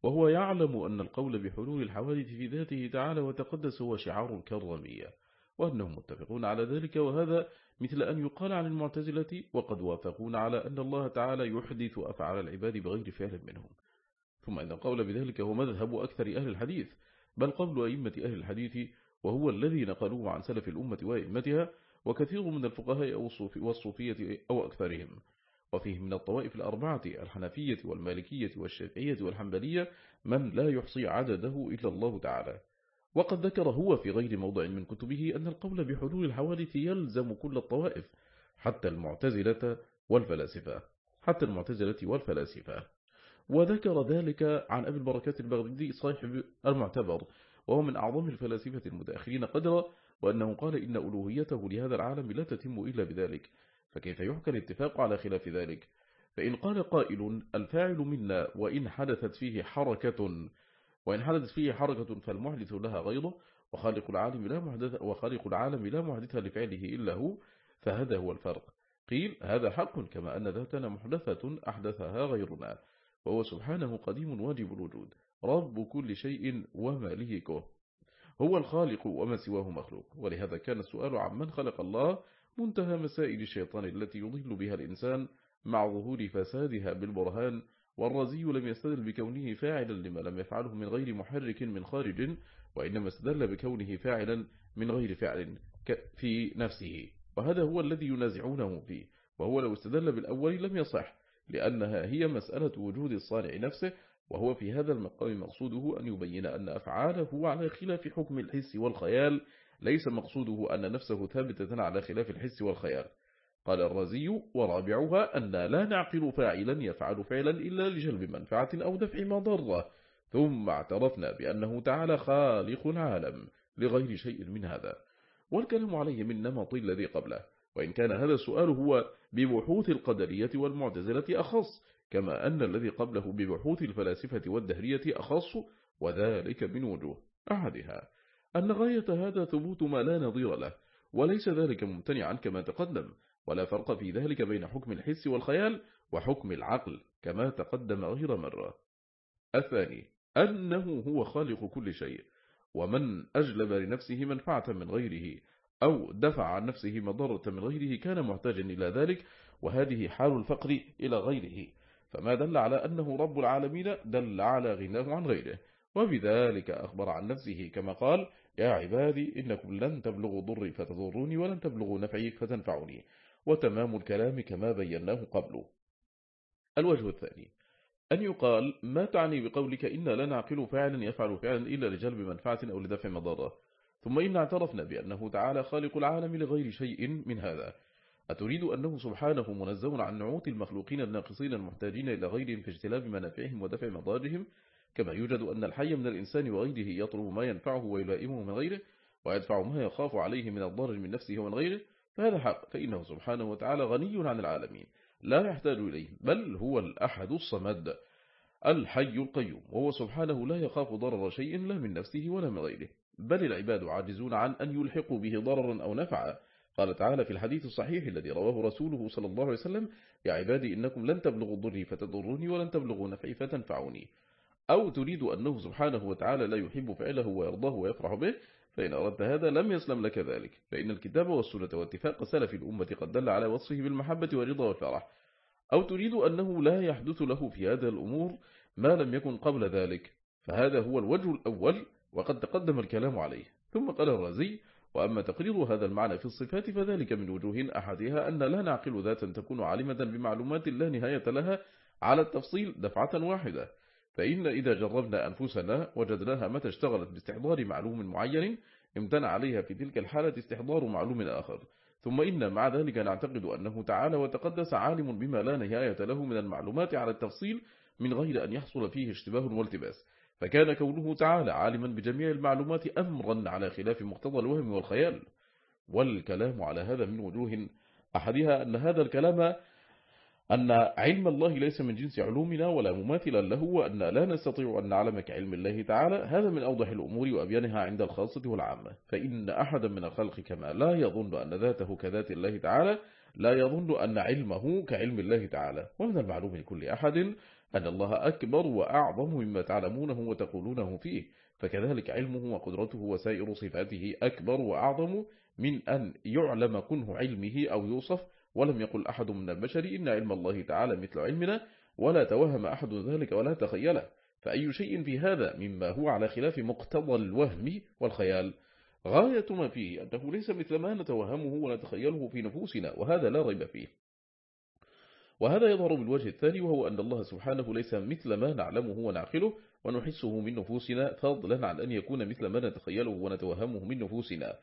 وهو يعلم أن القول بحلول الحوادث في ذاته تعالى وتقدس هو شعار الكرمية وأنهم متفقون على ذلك وهذا مثل أن يقال عن المعتزلة وقد وافقون على أن الله تعالى يحدث أفعال العباد بغير فعل منهم. ثم إن القول بذلك هو مذهب أكثر أهل الحديث بل قول أئمة أهل الحديث وهو الذي نقلوه عن سلف الأمة وأئمتها وكثير من الفقهاء والصوفية أو أكثرهم. وفيه من الطوائف الأربعة الحنفية والمالكية والشافعية والحنبلية من لا يحصي عدده إلا الله تعالى. وقد ذكر هو في غير موضع من كتبه أن القول بحلول الحوادث يلزم كل الطوائف حتى المعتزلة والفلاسفة. حتى المعتزلة والفلاسفة. وذكر ذلك عن أبي البركات البغدادي صاحب المعتبر وهو من أعظم الفلاسفة المتأخرين قدرا وأنه قال إن ألوهيته لهذا العالم لا تتم إلا بذلك. فكيف يحكى الاتفاق على خلاف ذلك؟ فإن قال قائل الفاعل منا وإن حدثت فيه حركة وإن حدثت فيه حركة فالمحدث لها غيره وخالق العالم لا محدث وخالق العالم لا محدث لفعله إلا هو فهذا هو الفرق. قيل هذا حق كما أن ذاتنا محدثة أحدثها غيرنا وهو سبحانه قديم واجب الوجود رب كل شيء ومالكه هو الخالق وما سواه مخلوق ولهذا كان السؤال عن من خلق الله منتهى مسائل الشيطان التي يضل بها الإنسان مع ظهور فسادها بالبرهان والرزي لم يستدل بكونه فاعلا لما لم يفعله من غير محرك من خارج وإنما استدل بكونه فاعلا من غير فعل في نفسه. وهذا هو الذي ينازعونه فيه. وهو لو استدل بالأول لم يصح لأنها هي مسألة وجود الصانع نفسه وهو في هذا المقام مقصوده أن يبين أن أفعاله على خلاف حكم الحس والخيال ليس مقصوده أن نفسه ثابتة على خلاف الحس والخيال قال الرازي ورابعها أن لا نعقل فاعلا يفعل فعلا إلا لجلب منفعة أو دفع مضرة ثم اعترفنا بأنه تعالى خالق عالم لغير شيء من هذا. والكلام عليه من نمط الذي قبله. وإن كان هذا السؤال هو ببحوث القدرية والمعتزلة أخص كما أن الذي قبله ببحوث الفلاسفة والدهرية أخص وذلك من وجوه أحدها. أن غاية هذا ثبوت ما لا نظير له وليس ذلك ممتنعا كما تقدم ولا فرق في ذلك بين حكم الحس والخيال وحكم العقل كما تقدم غير مرة. الثاني أنه هو خالق كل شيء ومن أجلب لنفسه منفعة من غيره أو دفع عن نفسه مضرة من غيره كان محتاجا إلى ذلك وهذه حال الفقر إلى غيره. فما دل على أنه رب العالمين دل على غناه عن غيره. وبذلك أخبر عن نفسه كما قال يا عبادي إنكم لن تبلغوا ضري فتضروني ولن تبلغوا نفعي فتنفعني وتمام الكلام كما بيناه قبله الوجه الثاني. أن يقال ما تعني بقولك إن لا نعقل فعلا يفعل فعلا إلا لجلب منفعة أو لدفع مضرة. ثم إن اعترفنا بأنه تعالى خالق العالم لغير شيء من هذا. أتريد أنه سبحانه منزه عن نعوت المخلوقين الناقصين المحتاجين إلى غيرهم في اجتلاب منافعهم ودفع مضارهم كما يوجد أن الحي من الإنسان وغيره يطلب ما ينفعه ويلائمه من غيره ويدفع ما يخاف عليه من الضرر من نفسه ومن غيره فهذا حق فإنه سبحانه وتعالى غني عن العالمين لا يحتاج إليه بل هو الأحد الصمد الحي القيوم وهو سبحانه لا يخاف ضرر شيء لا من نفسه ولا من غيره بل العباد عاجزون عن أن يلحقوا به ضررا أو نفعا. قال تعالى في الحديث الصحيح الذي رواه رسوله صلى الله عليه وسلم يا عبادي إنكم لن تبلغوا ضري فتضروني ولن تبلغوا نفعي فتنفعوني أو تريد أنه سبحانه وتعالى لا يحب فعله ويرضاه ويفرح به فإن أردت هذا لم يسلم لك ذلك. فإن الكتاب والسنة واتفاق سلف الأمة قد دل على وصفه بالمحبة والرضا والفرح. أو تريد أنه لا يحدث له في هذا الأمور ما لم يكن قبل ذلك. فهذا هو الوجه الأول وقد تقدم الكلام عليه. ثم قال الرازي وأما تقرير هذا المعنى في الصفات فذلك من وجوه أحدها أن لا نعقل ذاتا تكون عالمة بمعلومات لا نهاية لها على التفصيل دفعة واحدة. فإن إذا جربنا أنفسنا وجدناها متى اشتغلت باستحضار معلوم معين امتنع عليها في تلك الحالة استحضار معلوم آخر. ثم إن مع ذلك نعتقد أنه تعالى وتقدس عالم بما لا نهاية له من المعلومات على التفصيل من غير أن يحصل فيه اشتباه والتباس. فكان كونه تعالى عالما بجميع المعلومات أمرا على خلاف مقتضى الوهم والخيال. والكلام على هذا من وجوه أحدها أن هذا الكلام أن علم الله ليس من جنس علومنا ولا مماثلا له وأن لا نستطيع أن نعلم كعلم الله تعالى. هذا من أوضح الأمور وأبيانها عند الخاصة والعامة. فإن أحدا من الخلق كما لا يظن أن ذاته كذات الله تعالى لا يظن أن علمه كعلم الله تعالى. ومن المعلوم لكل أحد أن الله أكبر وأعظم مما تعلمونه وتقولونه فيه. فكذلك علمه وقدرته وسائر صفاته أكبر وأعظم من أن يعلم كنه علمه أو يوصف ولم يقل أحد من البشر إن علم الله تعالى مثل علمنا ولا توهم أحد ذلك ولا تخيله. فأي شيء في هذا مما هو على خلاف مقتضى الوهم والخيال؟ غاية ما فيه أنه ليس مثل ما نتوهمه ونتخيله في نفوسنا وهذا لا ريب فيه. وهذا يظهر بالوجه الثاني وهو أن الله سبحانه ليس مثل ما نعلمه ونعقله ونحسه من نفوسنا فضلا عن أن يكون مثل ما نتخيله ونتوهمه من نفوسنا.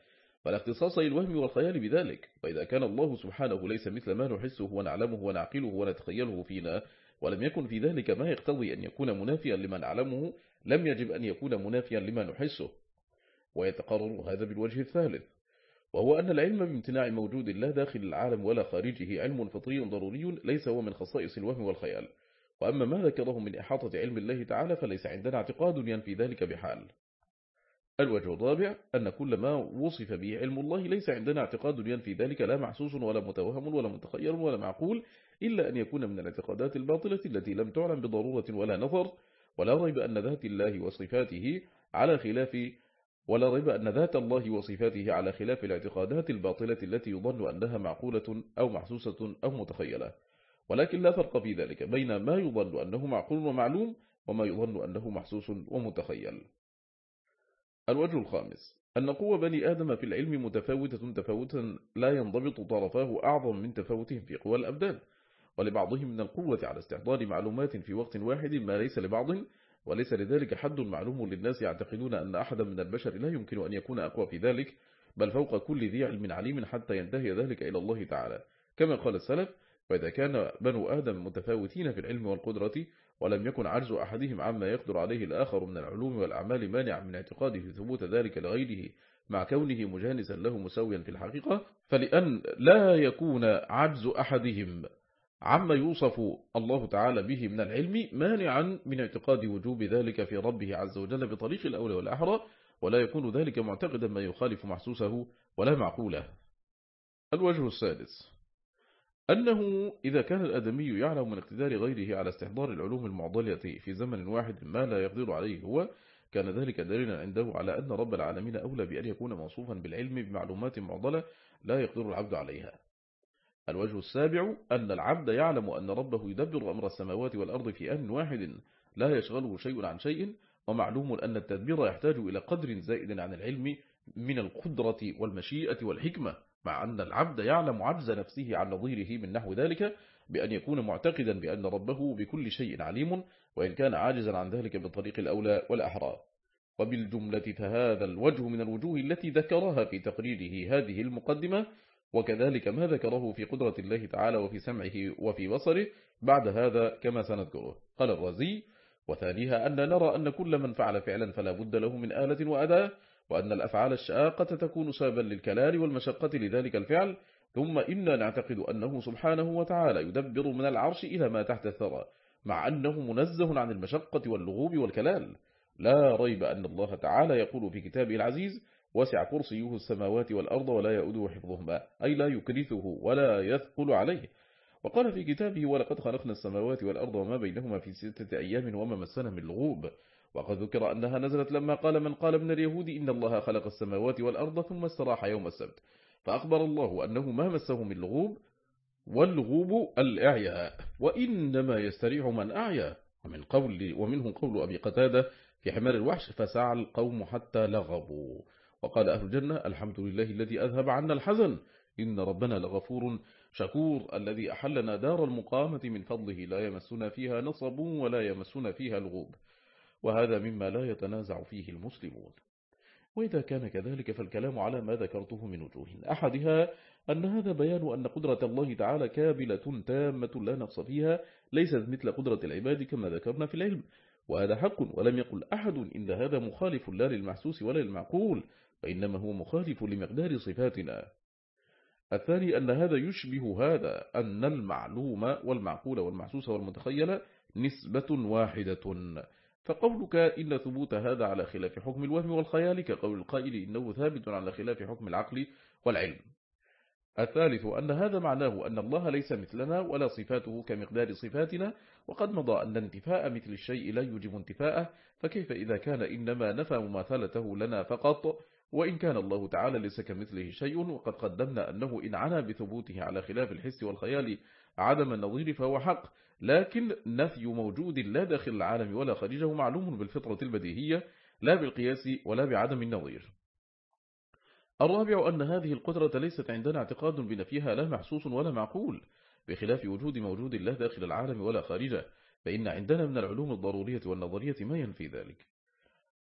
فلا اختصاص للوهم والخيال بذلك. فإذا كان الله سبحانه ليس مثل ما نحسه ونعلمه ونعقله ونتخيله فينا ولم يكن في ذلك ما يقتضي أن يكون منافيا لما نعلمه لم يجب أن يكون منافيا لما نحسه. ويتقرر هذا بالوجه الثالث وهو أن العلم بامتناع موجود لا داخل العالم ولا خارجه علم فطري ضروري ليس هو من خصائص الوهم والخيال. وأما ما ذكره من إحاطة علم الله تعالى فليس عندنا اعتقاد ينفي ذلك بحال. الوجه الرابع أن كل ما وصف به علم الله ليس عندنا اعتقاد ينفي ذلك لا محسوس ولا متوهم ولا متخير ولا معقول إلا أن يكون من الاعتقادات الباطلة التي لم تعلم بضرورة ولا نظر ولا ريب أن ذات الله وصفاته على خلاف ولا ريب أن ذات الله وصفاته على خلاف الاعتقادات الباطلة التي يظن أنها معقولة أو محسوسة أو متخيلة. ولكن لا فرق في ذلك بين ما يظن أنه معقول ومعلوم وما يظن أنه محسوس ومتخيل. الوجه الخامس أن قوة بني آدم في العلم متفاوتة تفاوتا لا ينضبط طرفاه أعظم من تفاوتهم في قوى الأبدان ولبعضهم من القوة على استحضار معلومات في وقت واحد ما ليس لبعض وليس لذلك حد معلوم للناس يعتقدون أن أحدا من البشر لا يمكن أن يكون أقوى في ذلك بل فوق كل ذي علم عليم حتى ينتهي ذلك إلى الله تعالى. كما قال السلف وإذا كان بنو آدم متفاوتين في العلم والقدرة ولم يكن عجز أحدهم عما يقدر عليه الآخر من العلوم والأعمال مانع من اعتقاده ثبوت ذلك لغيره مع كونه مجانسا له مساويا في الحقيقة فلأن لا يكون عجز أحدهم عما يوصف الله تعالى به من العلم مانعا من اعتقاد وجوب ذلك في ربه عز وجل بطريق الأولى والأحرى ولا يكون ذلك معتقدا ما يخالف محسوسه ولا معقوله. الوجه السادس أنه إذا كان الأدمي يعلم من اقتدار غيره على استحضار العلوم المعضلة في زمن واحد ما لا يقدر عليه هو كان ذلك دليلا عنده على أن رب العالمين أولى بأن يكون موصوفا بالعلم بمعلومات معضلة لا يقدر العبد عليها. الوجه السابع أن العبد يعلم أن ربه يدبر أمر السماوات والأرض في آن واحد لا يشغله شيء عن شيء ومعلوم أن التدبير يحتاج إلى قدر زائد عن العلم من القدرة والمشيئة والحكمة. مع أن العبد يعلم عجز نفسه عن نظيره من نحو ذلك بأن يكون معتقدا بأن ربه بكل شيء عليم وإن كان عاجزا عن ذلك بالطريق الأولى والأحرى وبالجملة فهذا الوجه من الوجوه التي ذكرها في تقريره هذه المقدمة وكذلك ما ذكره في قدرة الله تعالى وفي سمعه وفي بصره بعد هذا كما سنذكره. قال الرازي وثانيها أن نرى أن كل من فعل فعلا فلا بد له من آلة وأداة وأن الأفعال الشاقة تكون سببا للكلال والمشقة لذلك الفعل ثم إنا نعتقد أنه سبحانه وتعالى يدبر من العرش إلى ما تحت الثرى مع أنه منزه عن المشقة واللغوب والكلال. لا ريب أن الله تعالى يقول في كتابه العزيز وسع كرسيه السماوات والأرض ولا يؤده حفظهما أي لا يكرثه ولا يثقل عليه. وقال في كتابه ولقد خلقنا السماوات والأرض وما بينهما في ستة أيام وما مسنا من لغوب. وقد ذكر أنها نزلت لما قال من قال من اليهود إن الله خلق السماوات والأرض ثم استراح يوم السبت. فأخبر الله أنه ما مسه من لغوب واللغوب الإعياء وإنما يستريح من أعيا. ومن قول ومنه قول أبي قتادة في حمار الوحش فسعى القوم حتى لغبوا. وقال أهل الجنة الحمد لله الذي أذهب عنا الحزن. إن ربنا لغفور شكور الذي أحلنا دار المقامة من فضله. لا يمسنا فيها نصب ولا يمسنا فيها الغوب وهذا مما لا يتنازع فيه المسلمون. وإذا كان كذلك فالكلام على ما ذكرته من وجوه أحدها أن هذا بيان أن قدرة الله تعالى كابلة تامة لا نقص فيها ليست مثل قدرة العباد كما ذكرنا في العلم. وهذا حق ولم يقل أحد إن هذا مخالف لا للمحسوس ولا للمعقول وإنما هو مخالف لمقدار صفاتنا. الثاني أن هذا يشبه هذا أن المعلوم والمعقول والمحسوس والمتخيل نسبة واحدة. فقولك إن ثبوت هذا على خلاف حكم الوهم والخيال كقول القائل إنه ثابت على خلاف حكم العقل والعلم. الثالث أن هذا معناه أن الله ليس مثلنا ولا صفاته كمقدار صفاتنا وقد مضى أن انتفاء مثل الشيء لا يوجب انتفاءه فكيف إذا كان إنما نفى مماثلته لنا فقط؟ وإن كان الله تعالى ليس كمثله شيء وقد قدمنا أنه إن عنا بثبوته على خلاف الحس والخيال عدم النظير فهو حق لكن نفي موجود لا داخل العالم ولا خارجه معلوم بالفطرة البديهية لا بالقياس ولا بعدم النظير. الرابع أن هذه القدرة ليست عندنا اعتقاد بنفيها لا محسوس ولا معقول. بخلاف وجود موجود لا داخل العالم ولا خارجه فإن عندنا من العلوم الضرورية والنظرية ما ينفي ذلك.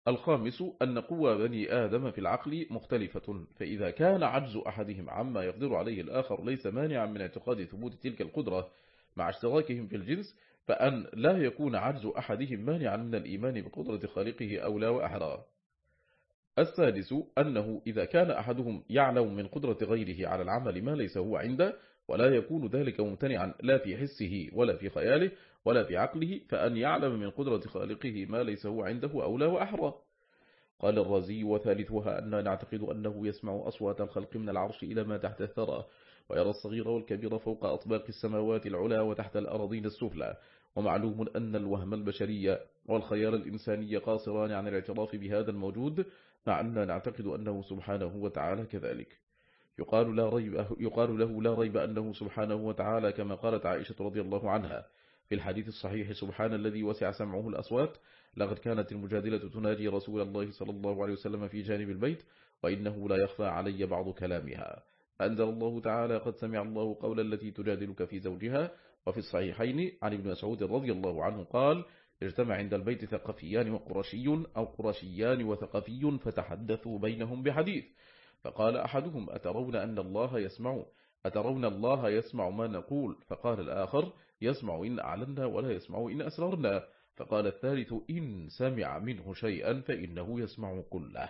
الخامس أن قوى بني آدم في العقل مختلفة فإذا كان عجز أحدهم عما يقدر عليه الآخر ليس مانعا من اعتقاد ثبوت تلك القدرة مع اشتراكهم في الجنس فأن لا يكون عجز أحدهم مانعا من الإيمان بقدرة خالقه أولى وأحرى السادس أنه إذا كان أحدهم يعلم من قدرة غيره على العمل ما ليس هو عنده ولا يكون ذلك ممتنعا لا في حسه ولا في خياله ولا في عقله فأن يعلم من قدرة خالقه ما ليس هو عنده أولى وأحرى قال الرازي وثالثها أن نعتقد أنه يسمع أصوات الخلق من العرش إلى ما تحت الثرى. ويرى الصغير والكبير فوق أطباق السماوات العلا وتحت الأراضين السفلى. ومعلوم أن الوهم البشري والخيال الإنساني قاصران عن الاعتراف بهذا الموجود مع أننا نعتقد أنه سبحانه وتعالى كذلك. يقال, لا ريب يقال له لا ريب أنه سبحانه وتعالى كما قالت عائشة رضي الله عنها. في الحديث الصحيح سبحان الذي وسع سمعه الأصوات لقد كانت المجادلة تناجي رسول الله صلى الله عليه وسلم في جانب البيت وإنه لا يخفى علي بعض كلامها. أنزل الله تعالى قد سمع الله قول التي تجادلك في زوجها وفي الصحيحين عن ابن مسعود رضي الله عنه قال اجتمع عند البيت ثقفيان وقرشي أو قرشيان وثقفي فتحدثوا بينهم بحديث فقال أحدهم أترون أن الله يسمع؟ أترون الله يسمع ما نقول؟ فقال الآخر يسمع إن أعلنا ولا يسمع إن أسررنا فقال الثالث إن سمع منه شيئا فإنه يسمع كله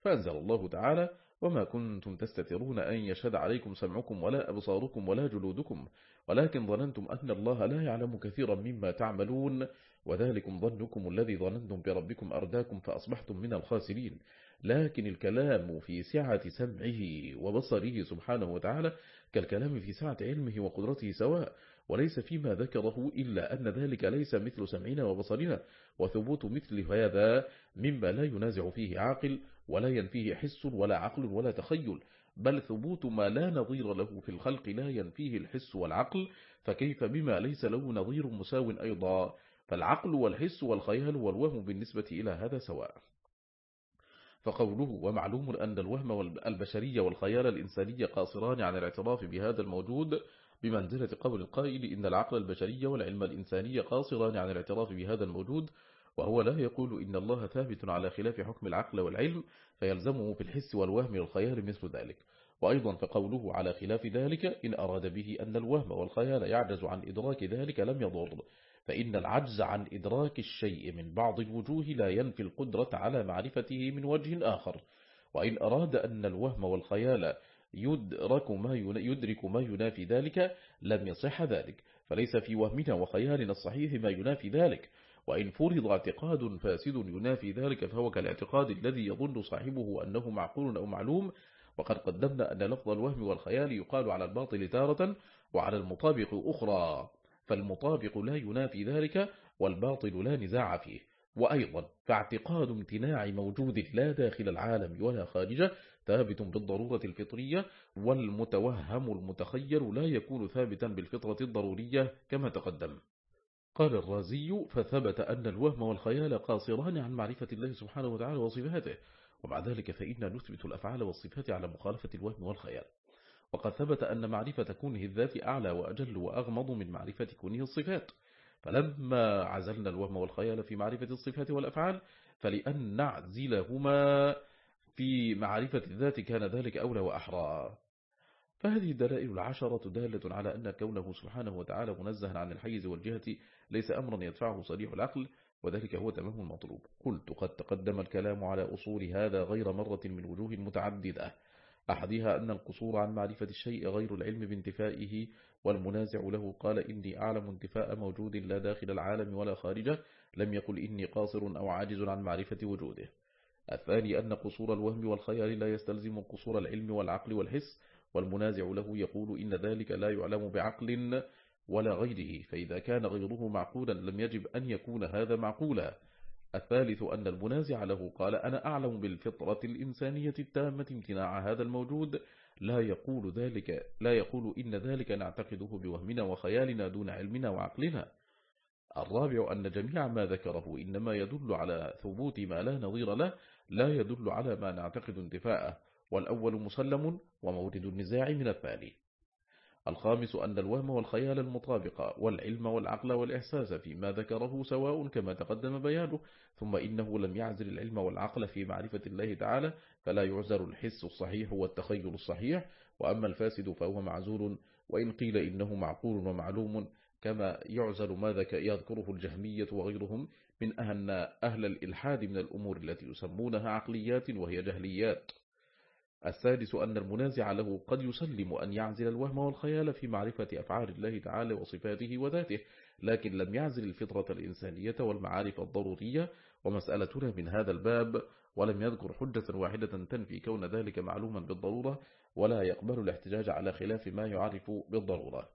فأنزل الله تعالى وما كنتم تستترون أن يشهد عليكم سمعكم ولا أبصاركم ولا جلودكم ولكن ظننتم أن الله لا يعلم كثيرا مما تعملون وذلكم ظنكم الذي ظننتم بربكم أرداكم فأصبحتم من الخاسرين. لكن الكلام في سعة سمعه وبصره سبحانه وتعالى كالكلام في سعة علمه وقدرته سواء وليس فيما ذكره إلا أن ذلك ليس مثل سمعنا وبصرنا وثبوت مثل هذا مما لا ينازع فيه عاقل ولا ينفيه حس ولا عقل ولا تخيل بل ثبوت ما لا نظير له في الخلق لا ينفيه الحس والعقل فكيف بما ليس له نظير مساو أيضا؟ فالعقل والحس والخيال والوهم بالنسبة إلى هذا سواء. فقوله ومعلوم أن الوهم البشرية والخيال الإنسانية قاصران عن الاعتراف بهذا الموجود بمنزلة قول القائل إن العقل البشري والعلم الإنساني قاصران عن الاعتراف بهذا الموجود وهو لا يقول إن الله ثابت على خلاف حكم العقل والعلم فيلزمه في الحس والوهم والخيال مثل ذلك. وأيضا فقوله على خلاف ذلك إن أراد به أن الوهم والخيال يعجز عن إدراك ذلك لم يضر فإن العجز عن إدراك الشيء من بعض الوجوه لا ينفي القدرة على معرفته من وجه آخر. وإن أراد أن الوهم والخيال يدرك ما يدرك ما ينافي ذلك لم يصح ذلك. فليس في وهمنا وخيالنا الصحيح ما ينافي ذلك. وإن فرض اعتقاد فاسد ينافي ذلك فهو كالاعتقاد الذي يظن صاحبه أنه معقول أو معلوم. وقد قدمنا أن لفظ الوهم والخيال يقال على الباطل تارة وعلى المطابق أخرى. فالمطابق لا ينافي ذلك والباطل لا نزاع فيه. وأيضا فاعتقاد امتناع موجود لا داخل العالم ولا خارجه ثابت بالضرورة الفطرية والمتوهم المتخير لا يكون ثابتا بالفطرة الضرورية كما تقدم. قال الرازي فثبت أن الوهم والخيال قاصران عن معرفة الله سبحانه وتعالى وصفاته ومع ذلك فإنا نثبت الأفعال والصفات على مخالفة الوهم والخيال. وقد ثبت أن معرفة كونه الذات أعلى وأجل وأغمض من معرفة كونه الصفات. فلما عزلنا الوهم والخيال في معرفة الصفات والأفعال فلأن نعزلهما في معرفة الذات كان ذلك أولى وأحرى. فهذه الدلائل العشرة دالة على أن كونه سبحانه وتعالى منزها عن الحيز والجهة ليس أمرا يدفعه صريح العقل وذلك هو تمام المطلوب. قلت قد تقدم الكلام على أصول هذا غير مرة من وجوه متعددة. أحدها أن القصور عن معرفة الشيء غير العلم بانتفائه والمنازع له. قال إني أعلم انتفاء موجود لا داخل العالم ولا خارجه. لم يقل إني قاصر أو عاجز عن معرفة وجوده. الثاني أن قصور الوهم والخيال لا يستلزم قصور العلم والعقل والحس والمنازع له يقول إن ذلك لا يعلم بعقل ولا غيره. فإذا كان غيره معقولا لم يجب أن يكون هذا معقولا. الثالث أن المنازع له قال أنا أعلم بالفطرة الإنسانية التامة امتناع هذا الموجود لا يقول ذلك لا يقول إن ذلك نعتقده بوهمنا وخيالنا دون علمنا وعقلنا. الرابع أن جميع ما ذكره إنما يدل على ثبوت ما لا نظير له لا يدل على ما نعتقد انتفاءه. والأول مسلم ومورد النزاع من الثاني. الخامس أن الوهم والخيال المطابق والعلم والعقل والإحساس فيما ذكره سواء كما تقدم بيانه ثم إنه لم يعزل العلم والعقل في معرفة الله تعالى فلا يعزل الحس الصحيح والتخيل الصحيح وأما الفاسد فهو معزول وإن قيل إنه معقول ومعلوم كما يعزل ما يذكره الجهمية وغيرهم من أهل الإلحاد من الأمور التي يسمونها عقليات وهي جهليات. السادس أن المنازع له قد يسلم أن يعزل الوهم والخيال في معرفة أفعال الله تعالى وصفاته وذاته لكن لم يعزل الفطرة الإنسانية والمعارف الضرورية ومسألتنا من هذا الباب ولم يذكر حجة واحدة تنفي كون ذلك معلوما بالضرورة ولا يقبل الاحتجاج على خلاف ما يعرف بالضرورة.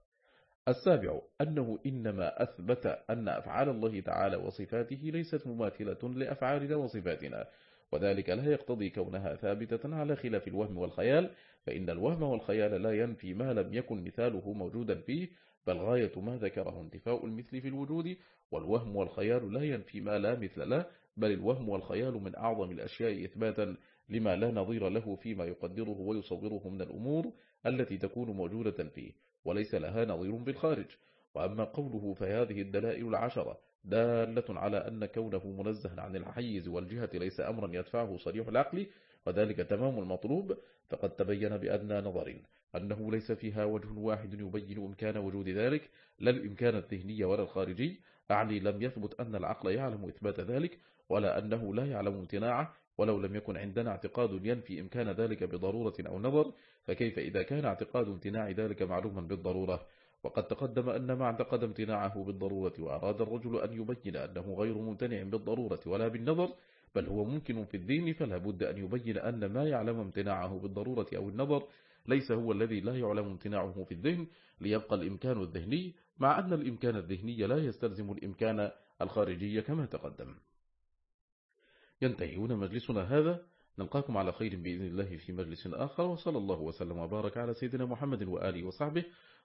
السابع أنه إنما أثبت أن أفعال الله تعالى وصفاته ليست مماثلة لأفعالنا وصفاتنا وذلك لا يقتضي كونها ثابتة على خلاف الوهم والخيال فإن الوهم والخيال لا ينفي ما لم يكن مثاله موجودا فيه بل غاية ما ذكره انتفاء المثل في الوجود والوهم والخيال لا ينفي ما لا مثل له بل الوهم والخيال من أعظم الأشياء إثباتا لما لا نظير له فيما يقدره ويصوره من الأمور التي تكون موجودة فيه وليس لها نظير بالخارج وأما قوله فهذه الدلائل العشرة دالة على أن كونه منزها عن الحيز والجهة ليس أمرا يدفعه صريح العقل وذلك تمام المطلوب. فقد تبين بأدنى نظر أنه ليس فيها وجه واحد يبين إمكان وجود ذلك لا الإمكان الذهني ولا الخارجي. أعني لم يثبت أن العقل يعلم إثبات ذلك ولا أنه لا يعلم امتناعه. ولو لم يكن عندنا اعتقاد ينفي إمكان ذلك بضرورة أو نظر فكيف إذا كان اعتقاد امتناع ذلك معلوما بالضرورة؟ وقد تقدم أن ما اعتقد امتناعه بالضرورة وأراد الرجل أن يبين أنه غير ممتنع بالضرورة ولا بالنظر بل هو ممكن في الذهن فلا بد أن يبين أن ما يعلم امتناعه بالضرورة أو النظر ليس هو الذي لا يعلم امتناعه في الذهن ليبقى الإمكان الذهني مع أن الإمكان الذهني لا يستلزم الإمكان الخارجي كما تقدم. ينتهي هنا مجلسنا هذا. نلقاكم على خير بإذن الله في مجلس آخر وصلى الله وسلم وبارك على سيدنا محمد وآله وصحبه